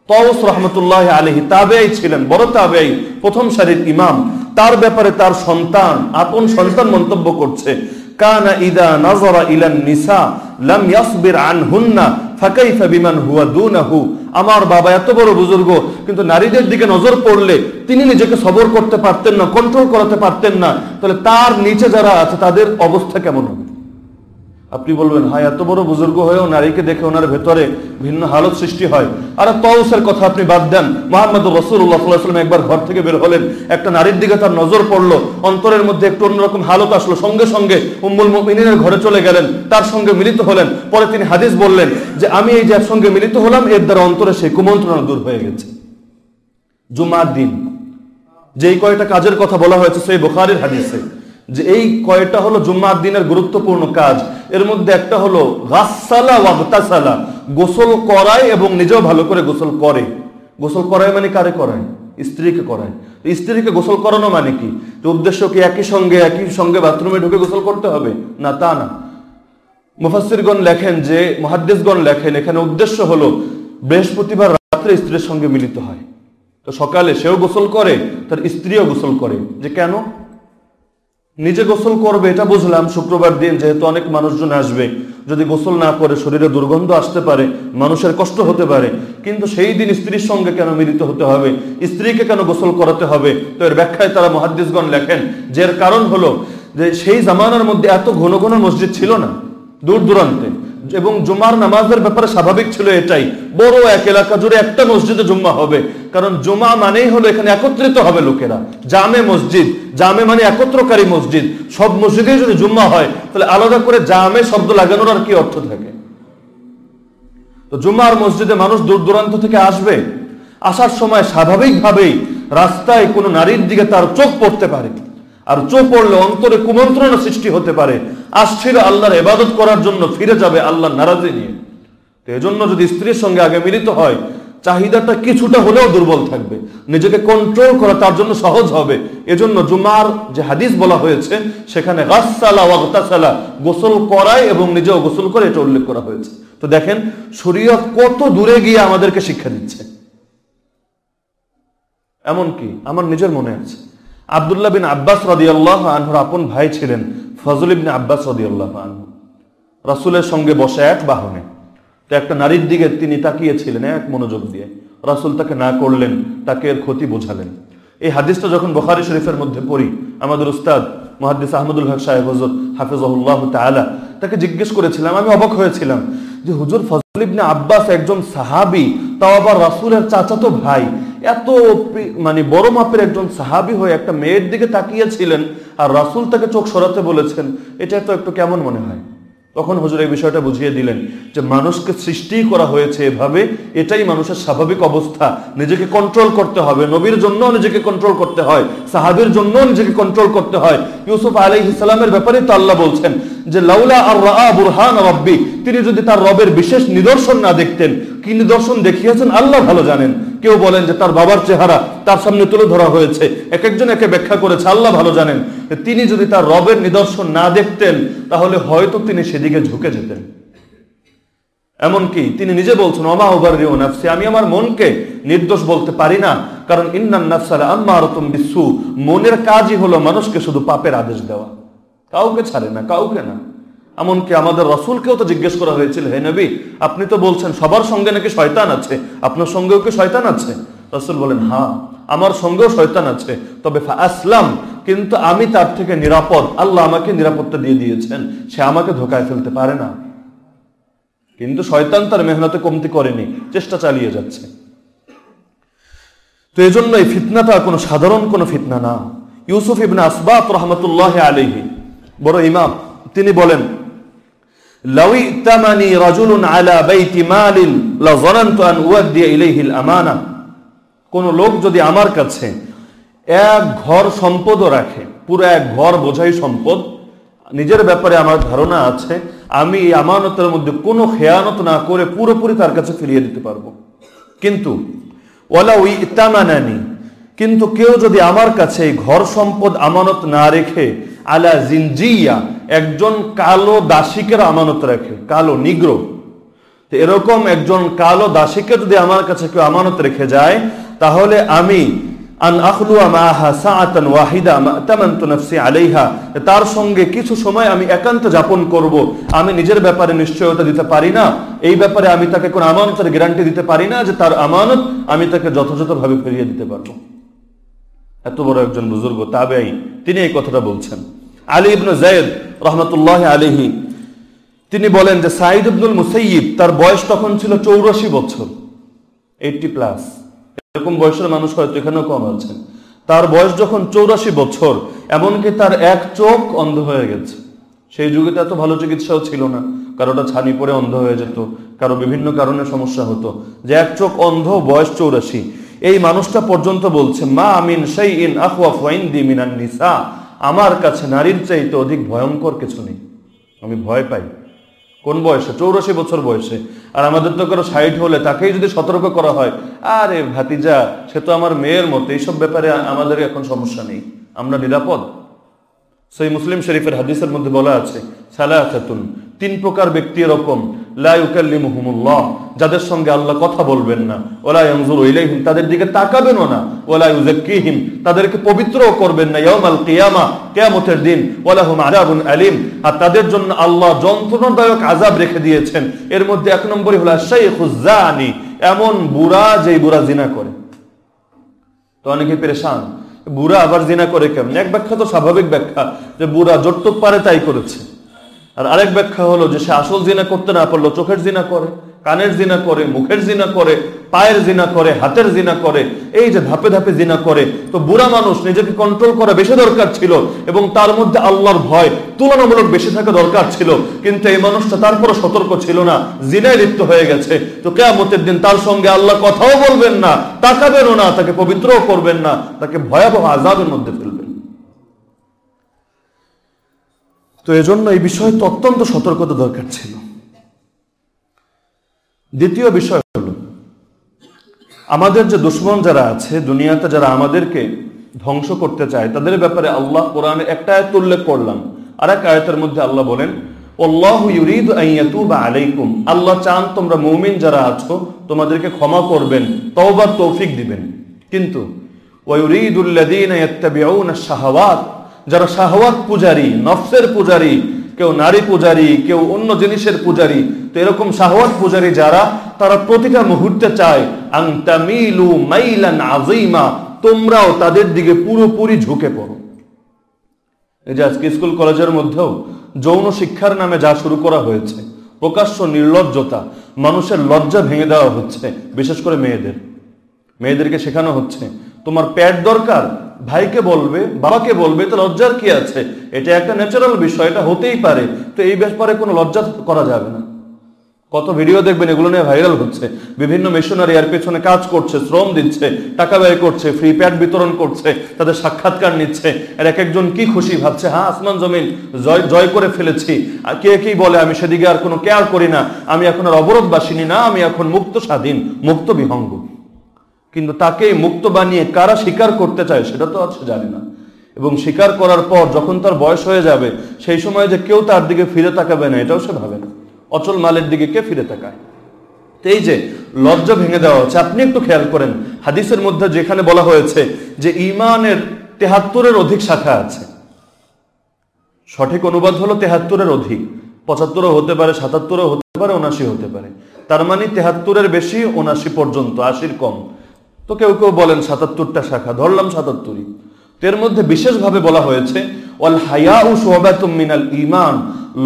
তওস রহমতুল্লাহ আলহি তাবেই ছিলেন, বড় তাবেই প্রথম সারির ইমাম। তার ব্যাপারে তার সন্তান, আপন সন্তান মন্তব্য করছে। কানা ইদা নাজরা ইলান নিসা, লাম ইয়াসবির আনহুন্না, ফাকাইফা বিমান হুয়া দুনাহু। আমার বাবা এত বড় বুজুর্গ, কিন্তু নারীদের দিকে নজর পড়লে তিনি নিজেকে সবর করতে পারতেন না কন্ট্রোল করাতে পারতেন না। তাহলে তার নিচে যারা আছে, তাদের অবস্থা কেমন হবে? আপনি বলবেন হ্যাঁ এত বড় বুজুর্গ হয়েও নারীকে দেখে ওনার ভেতরে ভিন্ন হালত সৃষ্টি হয়। আর তৌসের কথা আপনি বাদ দেন। মোহাম্মদ রসুল্লাহাম একবার ঘর থেকে বের হলেন, একটা নারীর দিকে তার নজর পড়ল, অন্তরের মধ্যে একটু অন্যরকম হালত আসলো। সঙ্গে সঙ্গে উম্মুল মিনের ঘরে চলে গেলেন, তার সঙ্গে মিলিত হলেন। পরে তিনি হাদিস বললেন যে, আমি এই যে সঙ্গে মিলিত হলাম, এর দ্বারা অন্তরে সেই কুমন্ত্রণা দূর হয়ে গেছে। জুমার দিন, যেই কয়টা কাজের কথা বলা হয়েছে সেই বোখারের হাদিসে, যে এই কয়টা হলো জুম্মার দিনের গুরুত্বপূর্ণ কাজ। এর মধ্যে একটা হলো গাসালা ওয়াগতাসালা গোসল করায় এবং নিজেও ভালো করে গোসল করে। গোসল করায় মানে কারে করায়? স্ত্রীকে করায়। স্ত্রীকে গোসল করানো মানে কি? উদ্দেশ্য কি একই সঙ্গে একই সঙ্গে বাথরুমে ঢুকে গোসল করতে হবে? না, তা না। মুফাসিরগণ লেখেন যে মহাদ্দেশগণ লেখেন, এখানে উদ্দেশ্য হলো, বৃহস্পতিবার রাত্রে স্ত্রীর সঙ্গে মিলিত হয়। তো সকালে সেও গোসল করে, তার স্ত্রীও গোসল করে। যে কেন? নিজে গোসল করবে, এটা বুঝলাম, শুক্রবার দিন যেহেতু অনেক মানুষজন আসবে। যদি গোসল না করে শরীরে দুর্গন্ধ আসতে পারে, মানুষের কষ্ট হতে পারে, কিন্তু সেই দিন স্ত্রীর সঙ্গে কেন মিলিত হতে হবে? স্ত্রীকে কেন গোসল করাতে হবে? তো এর ব্যাখ্যায় তারা মহাদ্দিসগণ লেখেন যে এর কারণ হলো যে সেই জামানার মধ্যে এত ঘন ঘন মসজিদ ছিল না, দূর দূরান্তে। এবং জুমার নামাজের ব্যাপারে স্বাভাবিক ছিল এটাই। বড় এক এলাকা জুড়ে একটা মসজিদে জুম্মা হবে। কারণ জুমা মানেই হলো এখানে একত্রিত হবে লোকেরা। জামে মসজিদ, জামে মানে একত্রকারী মসজিদ। সব মসজিদে যদি জুম্মা হয়, তাহলে আলাদা করে জামে শব্দ লাগানোর আর কি অর্থ থাকে? তো জুম্মার মসজিদে মানুষ দূর দূরান্ত থেকে আসবে। আসার সময় স্বাভাবিকভাবেই রাস্তায় কোনো নারীর দিকে তার চোখ পড়তে পারে। আর চোখ পড়লে অন্তরে কুমন্ত্রণা সৃষ্টি হতে পারে। আসছিল আল্লাহর এবাদত করার জন্য ফিরে যাবে আল্লাহ নারাজি নিয়ে। তো এজন্য যদি স্ত্রীর সঙ্গে আগে মিলিত হয়, চাহিদাটা কিছুটা হলেও দুর্বল থাকবে। নিজেকে কন্ট্রোল করা তার জন্য সহজ হবে। এজন্য জুমার যে হাদিস বলা হয়েছে, সেখানে গাসালা ওয়াগতাসালা, গোসল করায় এবং নিজেও গোসল করে এটা উল্লেখ করা হয়েছে। তো দেখেন, শরীয়ত কত দূরে গিয়ে আমাদেরকে শিক্ষা দিচ্ছে। এমনকি আমার নিজের মনে আছে আবদুল্লাহ বিন আব্বাস রদিয়াল্লাহ আনহুর আপন ভাই ছিলেন ফজল ইবিন আব্বাস রদিয়াল্লাহ আনহু। রাসুলের সঙ্গে বসে এক বাহনে। তো একটা নারীর দিকে তিনি তাকিয়েছিলেন এক মনোযোগ দিয়ে। রাসুল তাকে না করলেন, তাকে এর ক্ষতি বোঝালেন। এই হাদিসটা যখন বখারি শরীফের মধ্যে পড়ি, আমাদের উস্তাদ মহাদিস আহমদুল হক সাহেব হজর হাফিজুল্লাহ তালা তাকে জিজ্ঞেস করেছিলাম, আমি অবাক হয়েছিলাম যে হুজুর ফজল ইবনে আব্বাস একজন সাহাবি, তাও আবার রাসুলের চাচাতো ভাই। এত মানে বড় মাপের একজন সাহাবি হয়ে একটা মেয়ের দিকে তাকিয়েছিলেন আর রাসুল তাকে চোখ সরাতে বলেছেন, এটা তো একটু কেমন মনে হয়? তখন হুজুর এই বিষয়টা বুঝিয়ে দিলেন যে মানুষকে সৃষ্টি করা হয়েছে এভাবে, এটাই মানুষের স্বাভাবিক অবস্থা। নিজেকে কন্ট্রোল করতে হবে, নবীর জন্য নিজেকে কন্ট্রোল করতে হয়, সাহাবির জন্য নিজেকে কন্ট্রোল করতে হয়। ইউসুফ আলাই ইসলামের ব্যাপারে তো আল্লাহ বলছেন যে, লাউলা আর রা বুরহান তিনি যদি তার রবের বিশেষ নিদর্শন না দেখতেন, কি নিদর্শন দেখিয়েছেন? আল্লাহ ভালো জানেন। কেউ বলেন যে তার বাবার চেহারা তার সামনে তুলে ধরা হয়েছে এক একজন একে ব্যাখ্যা করেছে, আল্লাহ ভালো জানেন। তিনি যদি তার রবের নিদর্শন না দেখতেন, তাহলে হয়তো তিনি সেদিকে ঝুঁকে যেতেন। এমনকি তিনি নিজে বলছেন অমা ওবার রিও নাফসি আমি আমার মনকে নির্দোষ বলতে পারি না, কারণ ইন্নান নাফসালা আম্মা আরতুম বিশ্বু মনের কাজই হলো মানুষকে শুধু পাপের আদেশ দেওয়া। কাউকে ছাড়ে না, কাউকে না। এমনকি আমাদের রসুলকেও তো জিজ্ঞেস করা হয়েছিল, হে নবী, আপনি তো বলছেন সবার সঙ্গে নাকি শয়তান আছে? আপনার সঙ্গেও কি শয়তান আছে? রসুল বলেন হ্যাঁ আমার সঙ্গেও শয়তান আছে। তবে আসলাম কিন্তু আমি তার থেকে নিরাপদ। আল্লাহ আমাকে নিরাপত্তা দিয়ে দিয়েছেন। সে আমাকে ধোকায় ফেলতে পারে না। কিন্তু শয়তান তার মেহনতে কমতি করেনি, চেষ্টা চালিয়ে যাচ্ছে। তো এই জন্য এই ফিতনাটা কোনো সাধারণ কোনো ফিতনা না। ইউসুফ ইবনে আসবাত রহমতুল্লাহ আলহি বড় ইমাম, তিনি বলেন তামানি রাজুলুন আলা বাইতি মালিন, লা যানানতু আন উয়াদ্দি ইলাইহিল আমানা। কোন লোক যদি আমার কাছে এক ঘর সম্পদও রাখে, পুরো এক ঘর বোঝাই সম্পদ, নিজের ব্যাপারে আমার ধারণা আছে, আমি এই আমানতের মধ্যে কোনো খেয়ানত না করে পুরোপুরি তার কাছে ফিরিয়ে দিতে পারব। কিন্তু ওলা ওই ইতামানানি, কিন্তু কেউ যদি আমার কাছে এই ঘর সম্পদ আমানত না রেখে আলা জিনজিয়া, একজন কালো দাসিকের আমানত রাখে, কালো, নিগ্র। এরকম একজন কালো দাসীকে যদি আমার কাছে কেউ আমানত রেখে যায়, তাহলে আমি তার সঙ্গে কিছু সময় আমি একান্ত যাপন করব। আমি নিজের ব্যাপারে নিশ্চয়তা দিতে পারি না। এই ব্যাপারে আমি তাকে কোনো আমানতের গ্যারান্টি দিতে পারি না যে তার আমানত আমি তাকে যথাযথভাবে ফিরিয়ে দিতে পারব। এত বড় একজন বুজুর্গ তাবেই, তিনি এই কথাটা বলছেন। আলী ইবনু জায়দ রহমতুল্লাহ আলিহি তিনি বলেন যে সাইদ ইবনুল মুসাইয়িব তার বয়স তখন ছিল চৌরাশি বছর, এইটটি প্লাস। এরকম বয়সের মানুষ হয়তো এখানেও কম আছেন। তার বয়স যখন চৌরাশি বছর, এমনকি তার এক চোখ অন্ধ হয়ে গেছে। সেই যুগে তো এত ভালো চিকিৎসাও ছিল না। কারোটা ছানি পরে অন্ধ হয়ে যেত, কারও বিভিন্ন কারণে সমস্যা হতো। যে এক চোখ অন্ধ, বয়স চৌরাশি। এই মানুষটা পর্যন্ত বলছে, মা আমিন সেই ইন আহওয়া ফাইন দি মিনান নিসা। আমার কাছে নারীর চাইতে অধিক ভয়ঙ্কর কিছু নেই। আমি ভয় পাই। কোন বয়সে? চৌরাশি বছর বয়সে। আর আমাদের তো কারও সাইড হলে তাকেই যদি সতর্ক করা হয়, আরে ভাতিজা, সে তো আমার মেয়ের মতো। এইসব ব্যাপারে আমাদের এখন সমস্যা নেই। আমরা নিরাপদ। সেই মুসলিম শরীফের হাদিসের মধ্যে বলা আছে সালাহাতুন তিন প্রকার ব্যক্তি এরকম। যাদের সঙ্গে আল্লাহ কথা বলবেন না। ওলা ইয়ানজুরু ইলাইহিম, তাদের দিকে তাকাবেনও না। ওলা ইউযাক্কিহিম, তাদেরকে পবিত্রও করবেন না ইয়াউমাল কিয়ামা, কিয়ামতের দিন। ওয়ালাহুম আযাবুন আলিম, আর তাদের জন্য আল্লাহ যন্ত্রণাদায়ক আযাব রেখে দিয়েছেন। এর মধ্যে এক নম্বরই হলো শাইখুজ এমন বুড়া যেই বুড়া জিনা করে। তো অনেকে পেরেশান, বুড়া আবার জিনা করে কেমন? এক ব্যাখ্যা তো স্বাভাবিক ব্যাখ্যা, যে বুড়া যতটুক পারে তাই করেছে। আর আরেক ব্যাখ্যা হলো যে সে আসল জিনা করতে না পারল চোখের জিনা করে, কানের জিনা করে, মুখের জিনা করে, পায়ের জিনা করে, হাতের জিনা করে, এই যে ধাপে ধাপে জিনা করে, তো বুড়া মানুষ নিজেকে কন্ট্রোল করা বেশি দরকার ছিল এবং তার মধ্যে আল্লাহর ভয় তুলনামূলক বেশি থাকা দরকার ছিল। কিন্তু এই মানুষটা তারপরও সতর্ক ছিল না, জিনায় লিপ্ত হয়ে গেছে। তো কেয়ামতের দিন তার সঙ্গে আল্লাহ কথাও বলবেন না, তাকাবেনও না, তাকে পবিত্রও করবেন না, তাকে ভয়াবহ আজাবের মধ্যে ফেলবেন। তো এজন্য এই বিষয়ে তো অত্যন্ত সতর্কতা দরকার ছিল। দ্বিতীয় বিষয় হলো, আমাদের যে দুশ্মন যারা আছে, দুনিয়াতে যারা আমাদেরকে ধ্বংস করতে চায়, তাদের ব্যাপারে আল্লাহ কোরআনে একটা আয়াত উল্লেখ করলাম। আর এক আয়াতের মধ্যে আল্লাহ বলেন আলাইকুম। আল্লাহ চান তোমরা মুমিন যারা আছো, তোমাদেরকে ক্ষমা করবেন, তওবার তৌফিক দিবেন। কিন্তু ওয়ায়ুরিদুল্লাযীনা ইয়াত্তাবিউনা শাহাওয়াত। যারা শাহওয়াত পূজারী, নফসের পূজারী, কেউ নারী পূজারী, কেউ অন্য জিনিসের পূজারী, তো এরকম শাহওয়াত পূজারী যারা, তারা প্রতিটা মুহূর্তে চায় আংতামিলু মাইলান আজিমা তোমরাও তাদের দিকে পুরোপুরি ঝুঁকে পড়ো। এই যে আজকে স্কুল কলেজের মধ্যেও যৌন শিক্ষার নামে যা শুরু করা হয়েছে, প্রকাশ্য নির্লজ্জতা, মানুষের লজ্জা ভেঙে দেওয়া হচ্ছে, বিশেষ করে মেয়েদের। মেয়েদেরকে শেখানো হচ্ছে, তোমার প্যাড দরকার ভাইকে বলবে, বাবাকে বলবে, তো লজ্জার কি আছে? এটা একটা ন্যাচারাল বিষয়, এটা হতেই পারে। তো এই ব্যাপারে কোনো লজ্জা করা যাবে না। কত ভিডিও দেখবেন, এগুলো নিয়ে ভাইরাল হচ্ছে। বিভিন্ন মিশনারি এর পেছনে কাজ করছে, শ্রম দিচ্ছে, টাকা ব্যয় করছে ফ্রি প্যাড বিতরণ করছে, তাদের সাক্ষাৎকার নিচ্ছে। আর এক একজন কি খুশি ভাবছে হ্যাঁ আসমান জমিন, জয় জয় করে ফেলেছি। কে কি বলে, আমি সেদিকে আর কোনো কেয়ার করি না। আমি এখন আর অবরোধবাসিনী না, আমি এখন মুক্ত স্বাধীন, মুক্ত বিহঙ্গ। কিন্তু তাকে মুক্ত বানিয়ে কারা স্বীকার করতে চায় সেটা তো আর সে জানে না। এবং স্বীকার করার পর যখন তার বয়স হয়ে যাবে, সেই সময় যে কেউ তার দিকে ফিরে তাকাবে না, এটাও সে ভাবে না। অচল মালের দিকে কে ফিরে তাকায়? এই যে লজ্জা ভেঙে দেওয়া হচ্ছে, আপনি একটু খেয়াল করেন, হাদিসের মধ্যে যেখানে বলা হয়েছে যে ইমানের তেহাত্তরের অধিক শাখা আছে। সঠিক অনুবাদ হলো তেহাত্তরের অধিক, পঁচাত্তরও হতে পারে, সাতাত্তরও হতে পারে উনাশি হতে পারে। তার মানে তেহাত্তরের বেশি উনাশি পর্যন্ত, আশির কম। তো কেউ কেউ বলেন সাতাত্তরটা শাখা, ধরলাম সাতাত্তরই। এর মধ্যে বিশেষভাবে বলা হয়েছে, ওয়াল হায়া ও মিনাল ইমান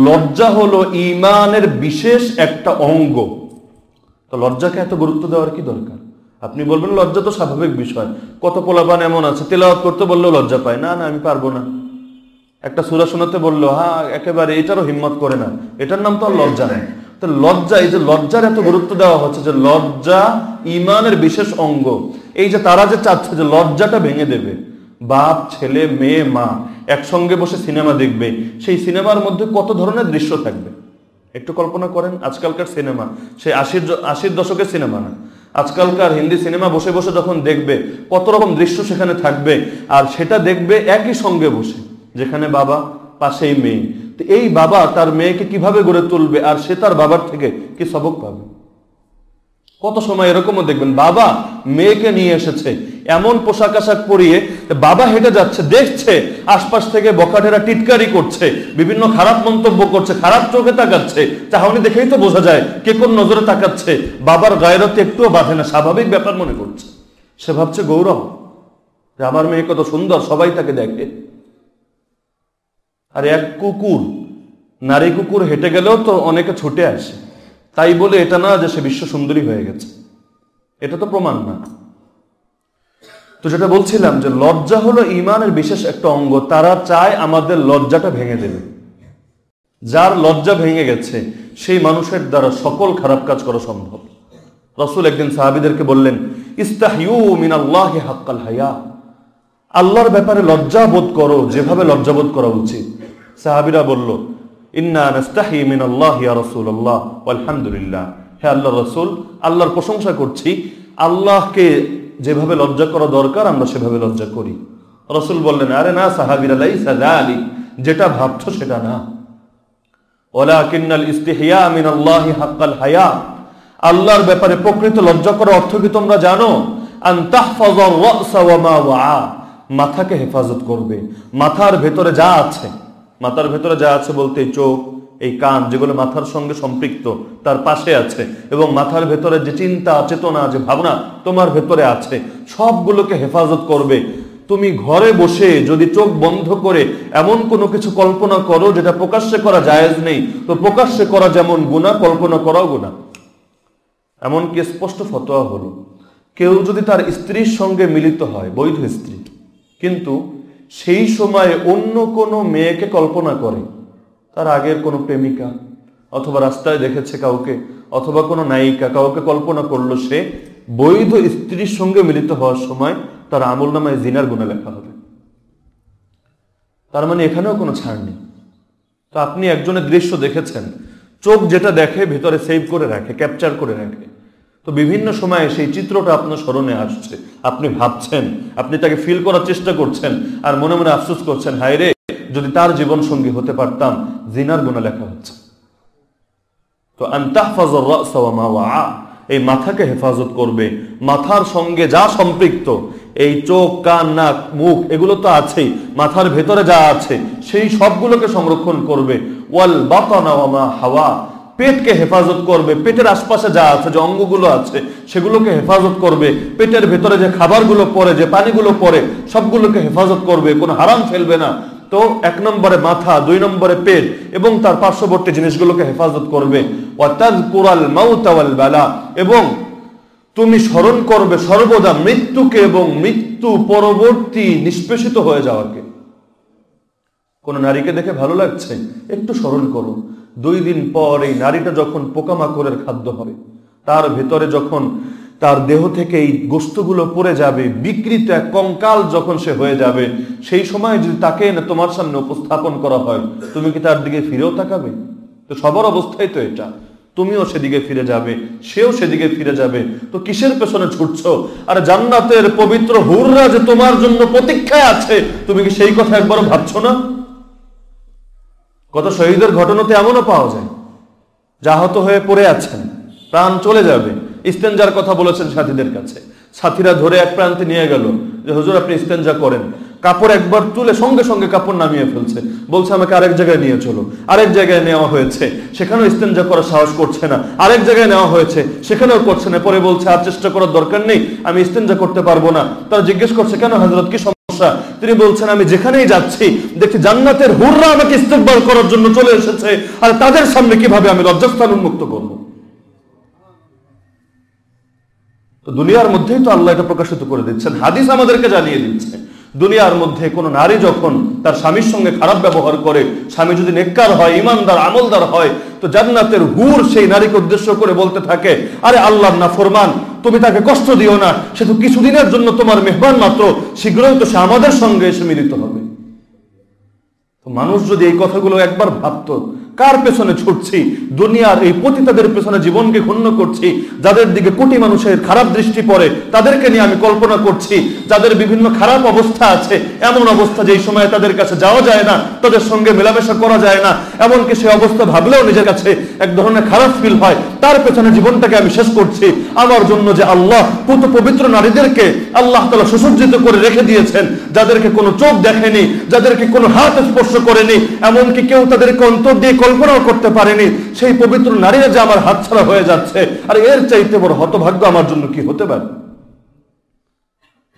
লজ্জা হলো ইমানের বিশেষ একটা অঙ্গ। তো লজ্জাকে এত গুরুত্ব দেওয়ার কি দরকার? আপনি বলবেন লজ্জা তো স্বাভাবিক বিষয়। কত পোলাপান এমন আছে, তেলাওয়াত করতে বললেও লজ্জা পায়। না না, আমি পারব না। একটা সুরা শোনাতে বলল হ্যাঁ একেবারে এটারও হিম্মত করে না। এটার নাম তো আর লজ্জা নেই। তো লজ্জা, এই যে লজ্জার এত গুরুত্ব দেওয়া হচ্ছে যে লজ্জা ইমানের বিশেষ অঙ্গ। এই যে তারা যে চাচ্ছে যে লজ্জাটা ভেঙে দেবে, বাপ, ছেলে, মেয়ে, মা, একসঙ্গে বসে সিনেমা দেখবে, সেই সিনেমার মধ্যে কত ধরনের দৃশ্য থাকবে? একটু কল্পনা করেন, আজকালকার সিনেমা সেই আশির আশির দশকের সিনেমা না। আজকালকার হিন্দি সিনেমা বসে বসে যখন দেখবে, কত রকম দৃশ্য সেখানে থাকবে, আর সেটা দেখবে একই সঙ্গে বসে, যেখানে বাবা পাশেই মেয়ে এই বাবা তার মেয়েকে কীভাবে গড়ে তুলবে আর সে তার বাবার থেকে কি সবক পাবে? কত সময় এরকমও দেখবেন, বাবা মেয়েকে নিয়ে এসেছে, এমন পোশাক আশাক পরিয়ে, বাবা হেঁটে যাচ্ছে, দেখছে, আশপাশ থেকে বকাটেরা টিটকারি করছে, বিভিন্ন খারাপ মন্তব্য করছে, খারাপ চোখে তাকাচ্ছে। চাহনি দেখেই তো বোঝা যায় কে কোন নজরে তাকাচ্ছে। বাবার গায়েরতে একটুও বাঁধে না, স্বাভাবিক ব্যাপার মনে করছে। সে ভাবছে গৌরব, যে আমার মেয়ে কত সুন্দর, সবাই তাকে দেখে। আর এক কুকুর, নারী কুকুর হেঁটে গেলেও তো অনেকে ছুটে আসে। তাই বলে এটা না যে সে বিশ্ব সুন্দরী হয়ে গেছে। এটা তো প্রমাণ না। তো যেটা বলছিলাম যে লজ্জা হলো ইমানের বিশেষ একটা অঙ্গ। তারা চায় আমাদের লজ্জাটা ভেঙে দেবে। যার লজ্জা ভেঙে গেছে, সেই মানুষের দ্বারা সকল খারাপ কাজ করা সম্ভব। রসুল একদিন সাহাবিদেরকে বললেন, ইস্তাহিউ মিন আল্লাহ হাক্কাল হায়া। আল্লাহর ব্যাপারে লজ্জা বোধ করো, যেভাবে লজ্জা বোধ করা উচিত। সাহাবিরা বলল, ইন্না নাস্তাহি মিন আল্লাহ ইয়া আলহামদুলিল্লাহ হে আল্লাহ রসুল, আল্লাহর প্রশংসা করছি। আল্লাহকে যেভাবে লজ্জা করা দরকার, আমরা সেভাবে লজ্জা করি। রসুল বললেন, আরে না সাহাবিরা, লাইসা যালিক, যেটা ভাবছ সেটা না। ওয়ালাকিন্নাল ইস্তিহিয়া মিন আল্লাহি হাক্কাল হায়া। আল্লাহর ব্যাপারে প্রকৃত লজ্জা করার অর্থ কি তোমরা জানো? আন তাহফাযার রাসা ওয়া মা ওয়া মাথাকে হেফাজত করবে। মাথার ভেতরে যা আছে, মাথার ভেতরে যা আছে বলতে চোখ, এই কান, যেগুলো মাথার সঙ্গে সম্পৃক্ত, তার পাশে আছে। এবং মাথার ভেতরে যে চিন্তা, চেতনা, যে ভাবনা, তোমার ভেতরে আছে। সবগুলোকে হেফাজত করবে। তুমি ঘরে বসে যদি চোখ বন্ধ করে এমন কোনো কিছু কল্পনা করো যেটা প্রকাশ্যে করা জায়েজ নেই, তো প্রকাশ্যে করা যেমন গুণা কল্পনা করাও গুণা এমনকি স্পষ্ট ফতোয়া হলো, কেউ যদি তার স্ত্রীর সঙ্গে মিলিত হয়, বৈধ স্ত্রী কিন্তু সেই সময়ে অন্য কোনো মেয়েকে কল্পনা করে। তার আগের কোনো প্রেমিকা অথবা রাস্তায় দেখেছে কাউকে অথবা কোনো নায়িকা কাউকে কল্পনা করল সে বৈধ স্ত্রীর সঙ্গে মিলিত হওয়ার সময় তার আমল নামায় জিনার গুণে লেখা হবে। তার মানে এখানেও কোনো ছাড় নেই। তো আপনি একজনের দৃশ্য দেখেছেন, চোখ যেটা দেখে ভেতরে সেভ করে রাখে ক্যাপচার করে রাখে। তো বিভিন্ন সময়ে সেই চিত্রটা আপনার স্মরণে আসছে। আপনি ভাবছেন, আপনি তাকে ফিল করার চেষ্টা করছেন আর মনে মনে আফসোস করছেন, হায় রে, যদি তার জীবন সঙ্গী হতে পারতাম, জিনার গুণা লেখা হচ্ছে তো এই মাথাকে হেফাজত করবে। মাথার সঙ্গে যা সম্পৃক্ত, এই চোখ, কান, নাক, মুখ, এগুলো তো আছেই। মাথার ভেতরে যা আছে, সেই সবগুলোকে সংরক্ষণ করবে। ওয়াল বাতানা হাওয়া পেটকে হেফাজত করবে, পেটের আশপাশে যা আছে, যে অঙ্গগুলো আছে, সেগুলোকে হেফাজত করবে, পেটের ভেতরে যে খাবারগুলো পড়ে, যে পানিগুলো পড়ে, সবগুলোকে হেফাজত করবে, কোনো হারাম ফেলবে না। তো এক নম্বরে মাথা, দুই নম্বরে পেট, এবং তার পার্শ্ববর্তী জিনিসগুলোকে হেফাজত করবে। বেলা, এবং তুমি স্মরণ করবে সর্বদা মৃত্যুকে এবং মৃত্যু পরবর্তী নিষ্পেষিত হয়ে যাওয়াকে। কোন নারীকে দেখে ভালো লাগছে? একটু স্মরণ করো। দুই দিন পর এই নারীটা যখন পোকামাকড়ের খাদ্য হবে, তার ভেতরে যখন তার দেহ থেকে এই গোস্তগুলো পড়ে যাবে, বিকৃত এক কঙ্কাল যখন সে হয়ে যাবে, সেই সময় যদি তাকে না তোমার সামনে উপস্থাপন করা হয়, তুমি কি তার দিকে ফিরেও তাকাবে? তো সবার অবস্থাই তো এটা। তুমিও সেদিকে ফিরে যাবে, সেও সেদিকে ফিরে যাবে। তো কিসের পেছনে ছুটছ? আর জান্নাতের পবিত্র হুররা যে তোমার জন্য প্রতীক্ষায় আছে, তুমি কি সেই কথা একবার ভাবছ না? কত শহীদের ঘটনাতে এমনও পাওয়া যায় জাহত হয়ে পড়ে আছেন, প্রাণ চলে যাবে ইস্তেঞ্জার কথা বলেছেন সাথীদের কাছে। সাথীরা ধরে এক প্রান্তে নিয়ে গেল যে, হুজুর, আপনি ইস্তেঞ্জা করেন। কাপড় একবার তুলে সঙ্গে সঙ্গে কাপড় নামিয়ে ফেলছে। বলছে, আমাকে আরেক জায়গায় নিয়ে চলো। আরেক জায়গায় নেওয়া হয়েছে। সেখানেও ইস্তেঞ্জা করার সাহস করছে না। আরেক জায়গায় নেওয়া হয়েছে। সেখানেও করছে না। পরে বলছে, আর চেষ্টা করার দরকার নেই। আমি ইস্তেঞ্জা করতে পারব না। তারা জিজ্ঞেস করছে, কেন হাজরত কি সমস্যা? তিনি বলছেন, আমি যেখানেই যাচ্ছি দেখি জান্নাতের হুররা আমাকে ইস্তেকবার করার জন্য চলে এসেছে। আর তাদের সামনে কীভাবে আমি লজ্জাস্থান উন্মুক্ত করব? দুনিয়ার মধ্যেই তো আল্লাহ এটা প্রকাশিত করে দিচ্ছেন। হাদিস আমাদেরকে জানিয়ে দিচ্ছে। দুনিয়ার মধ্যে কোনো নারী যখন তার স্বামীর সঙ্গে খারাপ ব্যবহার করে, স্বামী যদি নেককার হয়, ইমানদার, আমলদার হয়, তো জান্নাতের হুর সেই নারীকে উদ্দেশ্য করে বলতে থাকে, আরে আল্লাহ না ফরমান তুমি তাকে কষ্ট দিও না, সে তো কিছুদিনের জন্য তোমার মেহমান মাত্র, শীঘ্রই তো সে আমাদের সঙ্গে এসে মিলিত হবে। মানুষ যদি এই কথাগুলো একবার ভাবতো কার পেছনে ছুটছি? দুনিয়ার এই পতিতাদের পেছনে জীবনকে ক্ষুণ্ণ করছি। যাদের দিকে কোটি মানুষের খারাপ দৃষ্টি পড়ে, তাদেরকে নিয়ে আমি কল্পনা করছি। যাদের বিভিন্ন খারাপ অবস্থা আছে, এমন অবস্থা যেই সময় তাদের কাছে যাওয়া যায় না, তাদের সঙ্গে মেলামেশা করা যায় না, এমনকি সেই অবস্থা ভাবলেও নিজের কাছে এক ধরনের খারাপ ফিল হয়। তার পেছনে জীবনটাকে আমি শেষ করছি। আমার জন্য যে আল্লাহ পুত পবিত্র নারীদেরকে আল্লাহ তালা সুসজ্জিত করে রেখে দিয়েছেন, যাদেরকে কোনো চোখ দেখেনি, যাদেরকে কোনো হাত স্পর্শ করেনি, এমনকি কেউ তাদেরকে অন্তর দিয়ে কল্পনাও করতে পারেনি। সেই পবিত্র নারীরা যে আমার হাতছাড়া হয়ে যাচ্ছে। আর এর চাইতে বড় হতভাগ্য আমার জন্য কি হতে পারে?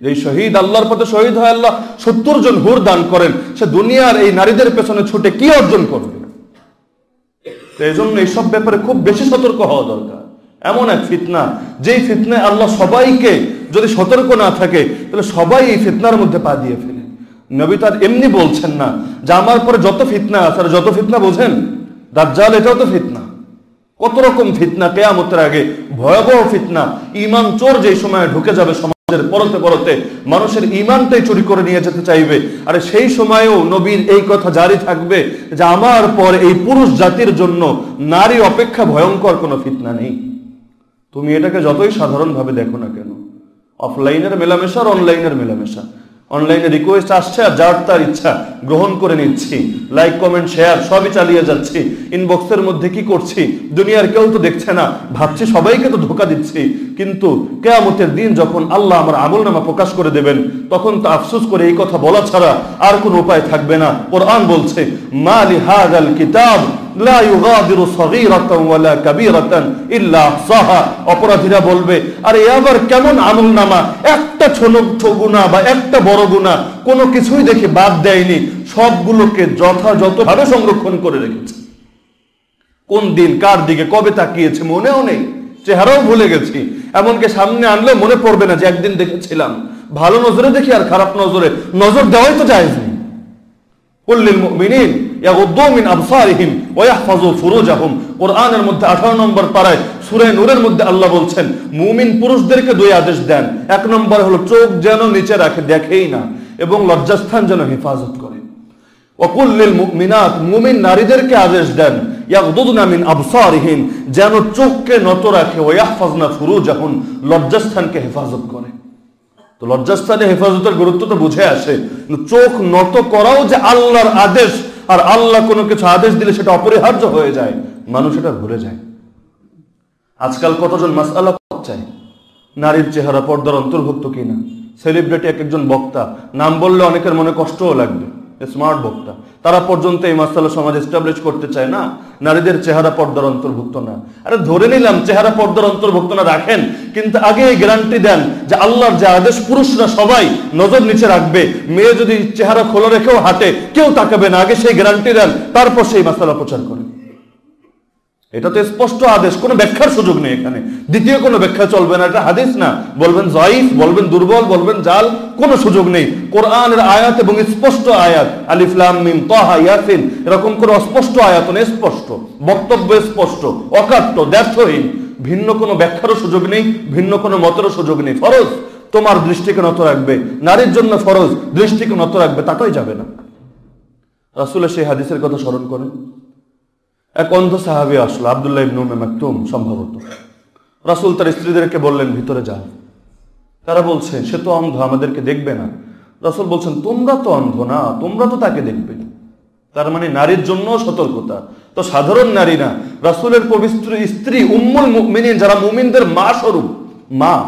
এই শহীদ আল্লাহর পথে শহীদ হয় আল্লাহ, সত্তর জন হুর দান করেন। সে দুনিয়ার এই নারীদের পেছনে ছুটে কি অর্জন করবে? এই জন্য এইসব ব্যাপারে খুব বেশি সতর্ক হওয়া দরকার। এমন এক ফিতনা, যেই ফিতনায় আল্লাহ সবাইকে যদি সতর্ক না থাকে, তাহলে সবাই এই ফিতনার মধ্যে পা দিয়ে ফেলে। নবী তার এমনি বলছেন না যে, আমার পরে যত ফিতনা আছে যত ফিতনা বোঝেন দাজ্জাল, এটাও তো ফিতনা। কত রকম ফিতনা, কেয়ামতের আগে। ভয়াবহ ফিতনা। ইমান চোর যে সময় ঢুকে যাবে সমাজের পরতে পরতে, মানুষের ইমানটাই চুরি করে নিয়ে যেতে চাইবে। আরে সেই সময়েও নবীর এই কথা জারি থাকবে যে, আমার পর এই পুরুষ জাতির জন্য নারী অপেক্ষা ভয়ঙ্কর কোনো ফিতনা নেই। তুমি এটাকে যতই সাধারণভাবে দেখো না কেন অফলাইনের মেলামেশা আর অনলাইনের মেলামেশা। অনলাইনে রিকোয়েস্ট আসছে আর যার তার ইচ্ছা গ্রহণ করে নিচ্ছি। লাইক কমেন্ট শেয়ার সবই চালিয়ে যাচ্ছি। ইনবক্সের মধ্যে কি করছি? দুনিয়ার কেউ তো দেখছে না। ভাবছি সবাইকে তো ধোকা দিচ্ছি। কিন্তু কেয়ামতের দিন যখন আল্লাহ আমার আমল নামা প্রকাশ করে দেবেন, তখন তো আফসোস করে এই কথা বলা ছাড়া আর কোনো উপায় থাকবে না। কোরআন বলছে, মালি হাজাল কিতাব লা ইউগাদিরু সগীরাতান ওয়ালা কাবীরাতান ইল্লা অপরাধীরা বলবে, আরে আবার কেমন আমল নামা একটা ছোট গুনাহ বা একটা বড় গুনাহ কোনো কিছুই দেখে বাদ দেয়নি। সবগুলোকে যথাযথভাবে সংরক্ষণ করে রেখেছে। কোন দিন কার দিকে কবে তাকিয়েছে মনেও নেই। চেহারাও ভুলে গেছি। এমনকি সামনে আনলে মনে পড়বে না যে একদিন দেখেছিলাম। ভালো নজরে দেখি আর খারাপ নজরে। নজর দেওয়াই তো যায় কুল্লিল মুমিনিন ইয়াগুদ্দু আবসারিহিম ওয়া ইয়াহফাজু ফুরুজাহুম। কোরআনের মধ্যে 18 নম্বর পারায় সূরা নূরের মধ্যে আল্লাহ বলছেন, মুমিন পুরুষদেরকে দুই আদেশ দেন। এক নম্বর হলো চোখ নারীদেরকে আদেশ দেন যেন চোখকে নত রাখে ওয়া ইয়াহফাজনা ফুরুজাহুন লজ্জাস্থানকে হেফাজত করে। তো লজ্জাস্থানে হেফাজতের গুরুত্ব তো বুঝে আসে। চোখ নত করাও যে আল্লাহর আদেশ আর আল্লাহ কোনো কিছু আদেশ দিলে সেটা অপরিহার্য হয়ে যায়, মানুষ এটা ভুলে যায়। আজকাল কতজন মাসালা চায়? নারীর চেহারা পর্দার অন্তর্ভুক্ত কিনা? সেলিব্রিটি এক একজন বক্তা, নাম বললে অনেকের মনে কষ্টও লাগবে। স্মার্ট বক্তা তারা পর্যন্ত এই মাসালা সমাজ এস্টাবলিশ করতে চায় না। নারীদের চেহারা পর্দার অন্তর্ভুক্ত না। আরে ধরে নিলাম, চেহারা পর্দার অন্তর্ভুক্ত না, রাখেন। কিন্তু আগে এই গ্যারান্টি দেন যে আল্লাহর যে আদেশ, পুরুষরা সবাই নজর নিচে রাখবে। মেয়ে যদি চেহারা খোলা রেখেও হাঁটে, কেউ তাকাবে না। আগে সেই গ্যারান্টি দেন, তারপর সেই মাসালা প্রচার করেন এটা তো স্পষ্ট আদেশ, কোনো ব্যাখ্যার সুযোগ নেই এখানে। দ্বিতীয় কোনো ব্যাখ্যা চলবে না, এটা হাদিস না। বলবেন জয়ীফ বলবেন দুর্বল, বলবেন জাল, কোনো সুযোগ নেই। কোরআনের আয়াত এবং স্পষ্ট আয়াত আলিফলাম মিম, তহা, ইয়াসিন, এরকম কোনো অস্পষ্ট আয়াত নেই, স্পষ্ট। বক্তব্য স্পষ্ট, অকাট্য, ব্যর্থহীন। ভিন্ন কোনো ব্যাখ্যারও সুযোগ নেই, ভিন্ন কোনো মতেরও সুযোগ নেই। ফরজ, তোমার দৃষ্টিকে নত রাখবে। নারীর জন্য ফরজ, দৃষ্টিকে নত রাখবে, তাটাই যাবে না। রাসুলের সেই হাদিসের কথা স্মরণ করেন। এক অন্ধ সাহাবি আসলো, আবদুল্লাহ ইবনু মাকতুম সম্ভবত। রাসুল তার স্ত্রীদেরকে বললেন, ভিতরে যাও। তারা বলছে, সে তো অন্ধ, আমাদেরকে দেখবে না। রাসুল বলছেন, তোমরা তো অন্ধ না, তোমরা তো তাকে দেখবে। তার মানে নারীর জন্য সতর্কতা। তো সাধারণ নারী না, রাসুলের পবিত্র স্ত্রী উম্মুল মুমিনিন যারা মুমিনদের মা স্বরূপ, মা,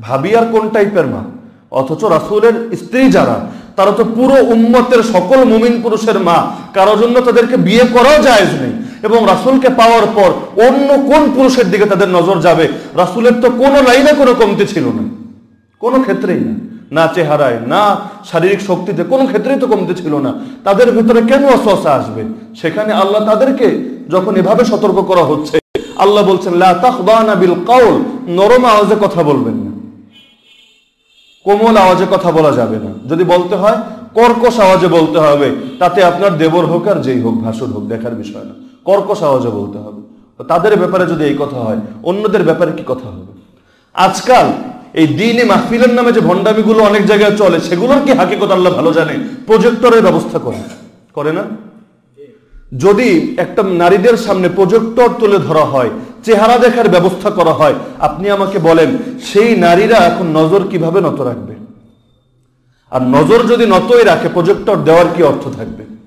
ভাবি আর কোন টাইপের মা? অথচ রাসুলের স্ত্রী যারা, তারা তো পুরো উম্মতের সকল মুমিন পুরুষের মা। কারোর জন্য তাদেরকে বিয়ে করাও জায়েজ নেই। এবং রাসুলকে পাওয়ার পর অন্য কোন পুরুষের দিকে তাদের নজর যাবে? রাসুলের তো কোনো লাইনে কোনো কমতি ছিল না। কোনো ক্ষেত্রেই না। না চেহারায়, না শারীরিক শক্তিতে কোনো ক্ষেত্রেই তো কমতি ছিল না। তাদের ভিতরে কেন অসহসা আসবে? সেখানে আল্লাহ তাদেরকে যখন এভাবে সতর্ক করা হচ্ছে, আল্লাহ বলছেন বিল কাউল। নরম আওয়াজে কথা বলবেন না। কোমল আওয়াজে কথা বলা যাবে না। যদি বলতে হয়, কর্কশ আওয়াজে বলতে হবে। তাতে আপনার দেবর হোক আর যেই হোক, ভাসুর হোক, দেখার বিষয় না। কর্কশ আওয়াজে বলতে হবে। তাদের ব্যাপারে যদি এই কথা হয়, অন্যদের ব্যাপারে কি কথা হবে? আজকাল এই দিনে মাহফিলের নামে যে ভণ্ডামিগুলো অনেক জায়গায় চলে, সেগুলোর কি হাকিকত আল্লাহ ভালো জানে? প্রজেক্টরের ব্যবস্থা করে। করে না? যদি একটা নারীদের সামনে প্রজেক্টর তুলে ধরা হয়, চেহারা দেখার ব্যবস্থা করা হয়, আপনি আমাকে বলেন, সেই নারীরা এখন নজর কীভাবে নত রাখবে? আর নজর যদি নতই রাখে, প্রজেক্টর দেওয়ার কি অর্থ থাকবে?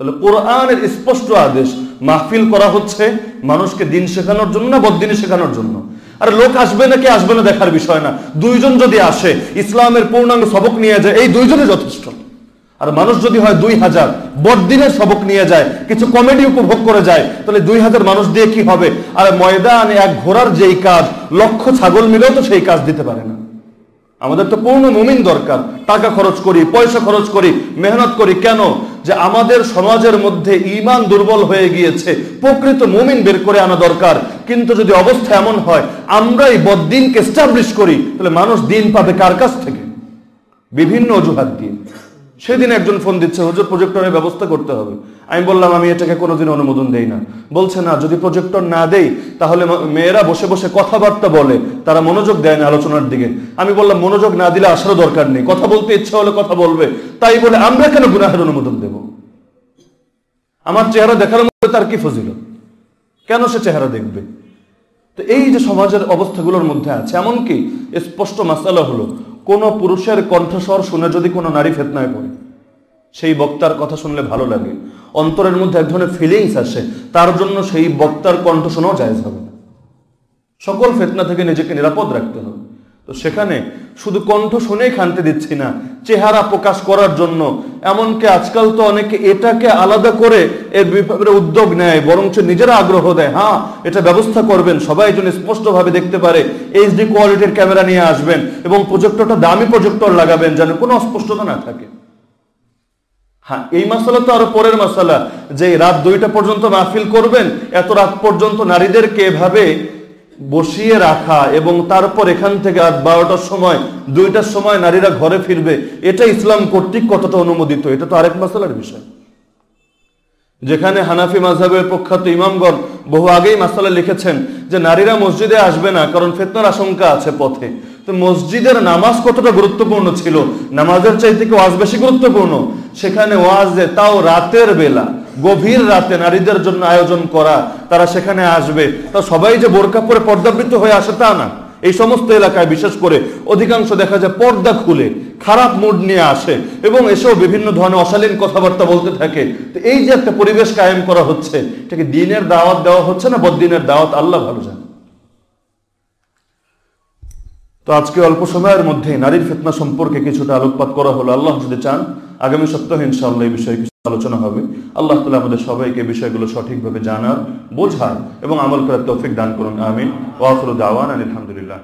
তাহলে কোরআনের স্পষ্ট আদেশ মাহফিল করা হচ্ছে মানুষকে দিন শেখানোর জন্য না বদিনী শেখানোর জন্য? আর লোক আসবে নাকি আসবে না দেখার বিষয় না। দুইজন যদি আসে, ইসলামের পূর্ণাঙ্গ সবক নিয়ে যায়, এই দুইজনে যথেষ্ট। আর মানুষ যদি হয় দুই হাজার বড়দিনের সবক নিয়ে যায়, কিছু কমেডি উপভোগ করে যায়, তাহলে দুই হাজার মানুষ দিয়ে কি হবে? আর ময়দানে এক ঘোড়ার যেই কাজ, লক্ষ ছাগল মিলেও তো সেই কাজ দিতে পারে না। আমাদের তো পূর্ণ মুমিন দরকার। টাকা খরচ করি, পয়সা খরচ করি, মেহনত করি, কেন? যে আমাদের সমাজের মধ্যে ইমান দুর্বল হয়ে গিয়েছে, প্রকৃত মুমিন বের করে আনা দরকার। কিন্তু যদি অবস্থা এমন হয় আমরা এই বদিনকে এস্টাবলিশ করি, তাহলে মানুষ দিন পাবে কার কাছ থেকে? বিভিন্ন অজুহাত দিয়ে। সেদিন একজন ফোন দিচ্ছে, হুজুর প্রজেক্টরের ব্যবস্থা করতে হবে। আমি বললাম, আমি এটাকে কোনোদিন অনুমোদন দেই না। বলছে, না, যদি প্রজেক্টর না দেই, তাহলে মেয়েরা বসে বসে কথাবার্তা বলে, তারা মনোযোগ দেয় না আলোচনার দিকে। আমি বললাম, মনোযোগ না দিলে আসারও দরকার নেই, কথা বলতে ইচ্ছা হলে কথা বলবে। তাই বলে, আমরা কেন গুনাহের অনুমোদন দেব? আমার চেহারা দেখার মধ্যে তার কি ফজিল কেন সে চেহারা দেখবে? তো এই যে সমাজের অবস্থাগুলোর মধ্যে আছে, এমনকি স্পষ্ট মাসালা হলো কোনো পুরুষের কণ্ঠস্বর শুনে যদি কোনো নারী ফেতনায় পড়ে, সেই বক্তার কথা শুনলে ভালো লাগে। অন্তরের মধ্যে এক ধরনের ফিলিংস আসে, তার জন্য সেই বক্তার কণ্ঠ শোনাও যায় হবে সকল ফেতনা থেকে নিজেকে নিরাপদ রাখতে হবে। তো সেখানে শুধু কণ্ঠ শুনেই খানতে দিচ্ছি না, চেহারা প্রকাশ করার জন্য। এমনকি আজকাল তো অনেকে এটাকে আলাদা করে এর ব্যাপারে উদ্যোগ নেয়, বরঞ্চ নিজেরা আগ্রহ দেয়। হ্যাঁ এটা ব্যবস্থা করবেন, সবাই যেন স্পষ্টভাবে দেখতে পারে এইচডি কোয়ালিটির ক্যামেরা নিয়ে আসবেন এবং প্রজেক্টরটা দামি প্রজেক্টর লাগাবেন যেন কোনো অস্পষ্টতা না থাকে। হ্যাঁ এই মাসালা তো আরও পরের মাসালা যে রাত দুইটা পর্যন্ত মাহফিল করবেন, এত রাত পর্যন্ত নারীদেরকে এভাবে বসিয়ে রাখা এবং তারপর এখান থেকে রাত বারোটার সময়, দুইটার সময় নারীরা ঘরে ফিরবে, এটা ইসলাম কর্তৃক কতটা অনুমোদিত? এটা তো আরেক মাসালার বিষয়। যেখানে হানাফি মাঝহের প্রখ্যাত ইমামগণ বহু আগেই মাসালা লিখেছেন যে নারীরা মসজিদে আসবে না, কারণ ফেতনার আশঙ্কা আছে পথে। তো মসজিদের নামাজ কতটা গুরুত্বপূর্ণ ছিল? নামাজের চাইতে কি ওয়াজ বেশি গুরুত্বপূর্ণ? সেখানে ওয়াজে তাও রাতের বেলা, গভীর রাতে নারীদের জন্য আয়োজন করা, তারা সেখানে আসবে। তা সবাই যে বোরকা পরে পর্দাবৃত্ত হয়ে আসে তা না। এই সমস্ত এলাকায় বিশেষ করে অধিকাংশ দেখা যায় পর্দা খুলে, খারাপ মুড নিয়ে আসে এবং এসেও বিভিন্ন ধরনের অশালীন কথাবার্তা বলতে থাকে। তো এই যে একটা পরিবেশ কায়েম করা হচ্ছে এটাকে দিনের দাওয়াত দেওয়া হচ্ছে না বদিনের দাওয়াত? আল্লাহ ভালো জানে। তো আজকে অল্প সময়ের মধ্যে নারীর ফেতনা সম্পর্কে কিছুটা আলোকপাত করা হলো। আল্লাহ যদি চান আগামী সপ্তাহে ইনশাআল্লাহ এই বিষয়ে কিছু আলোচনা হবে। আল্লাহ তালা আমাদের সবাইকে বিষয়গুলো সঠিকভাবে জানার, বোঝার এবং আমল করার তৌফিক দান করুন, আমিন। ওয়াফর দাওয়ান আলহামদুলিল্লাহ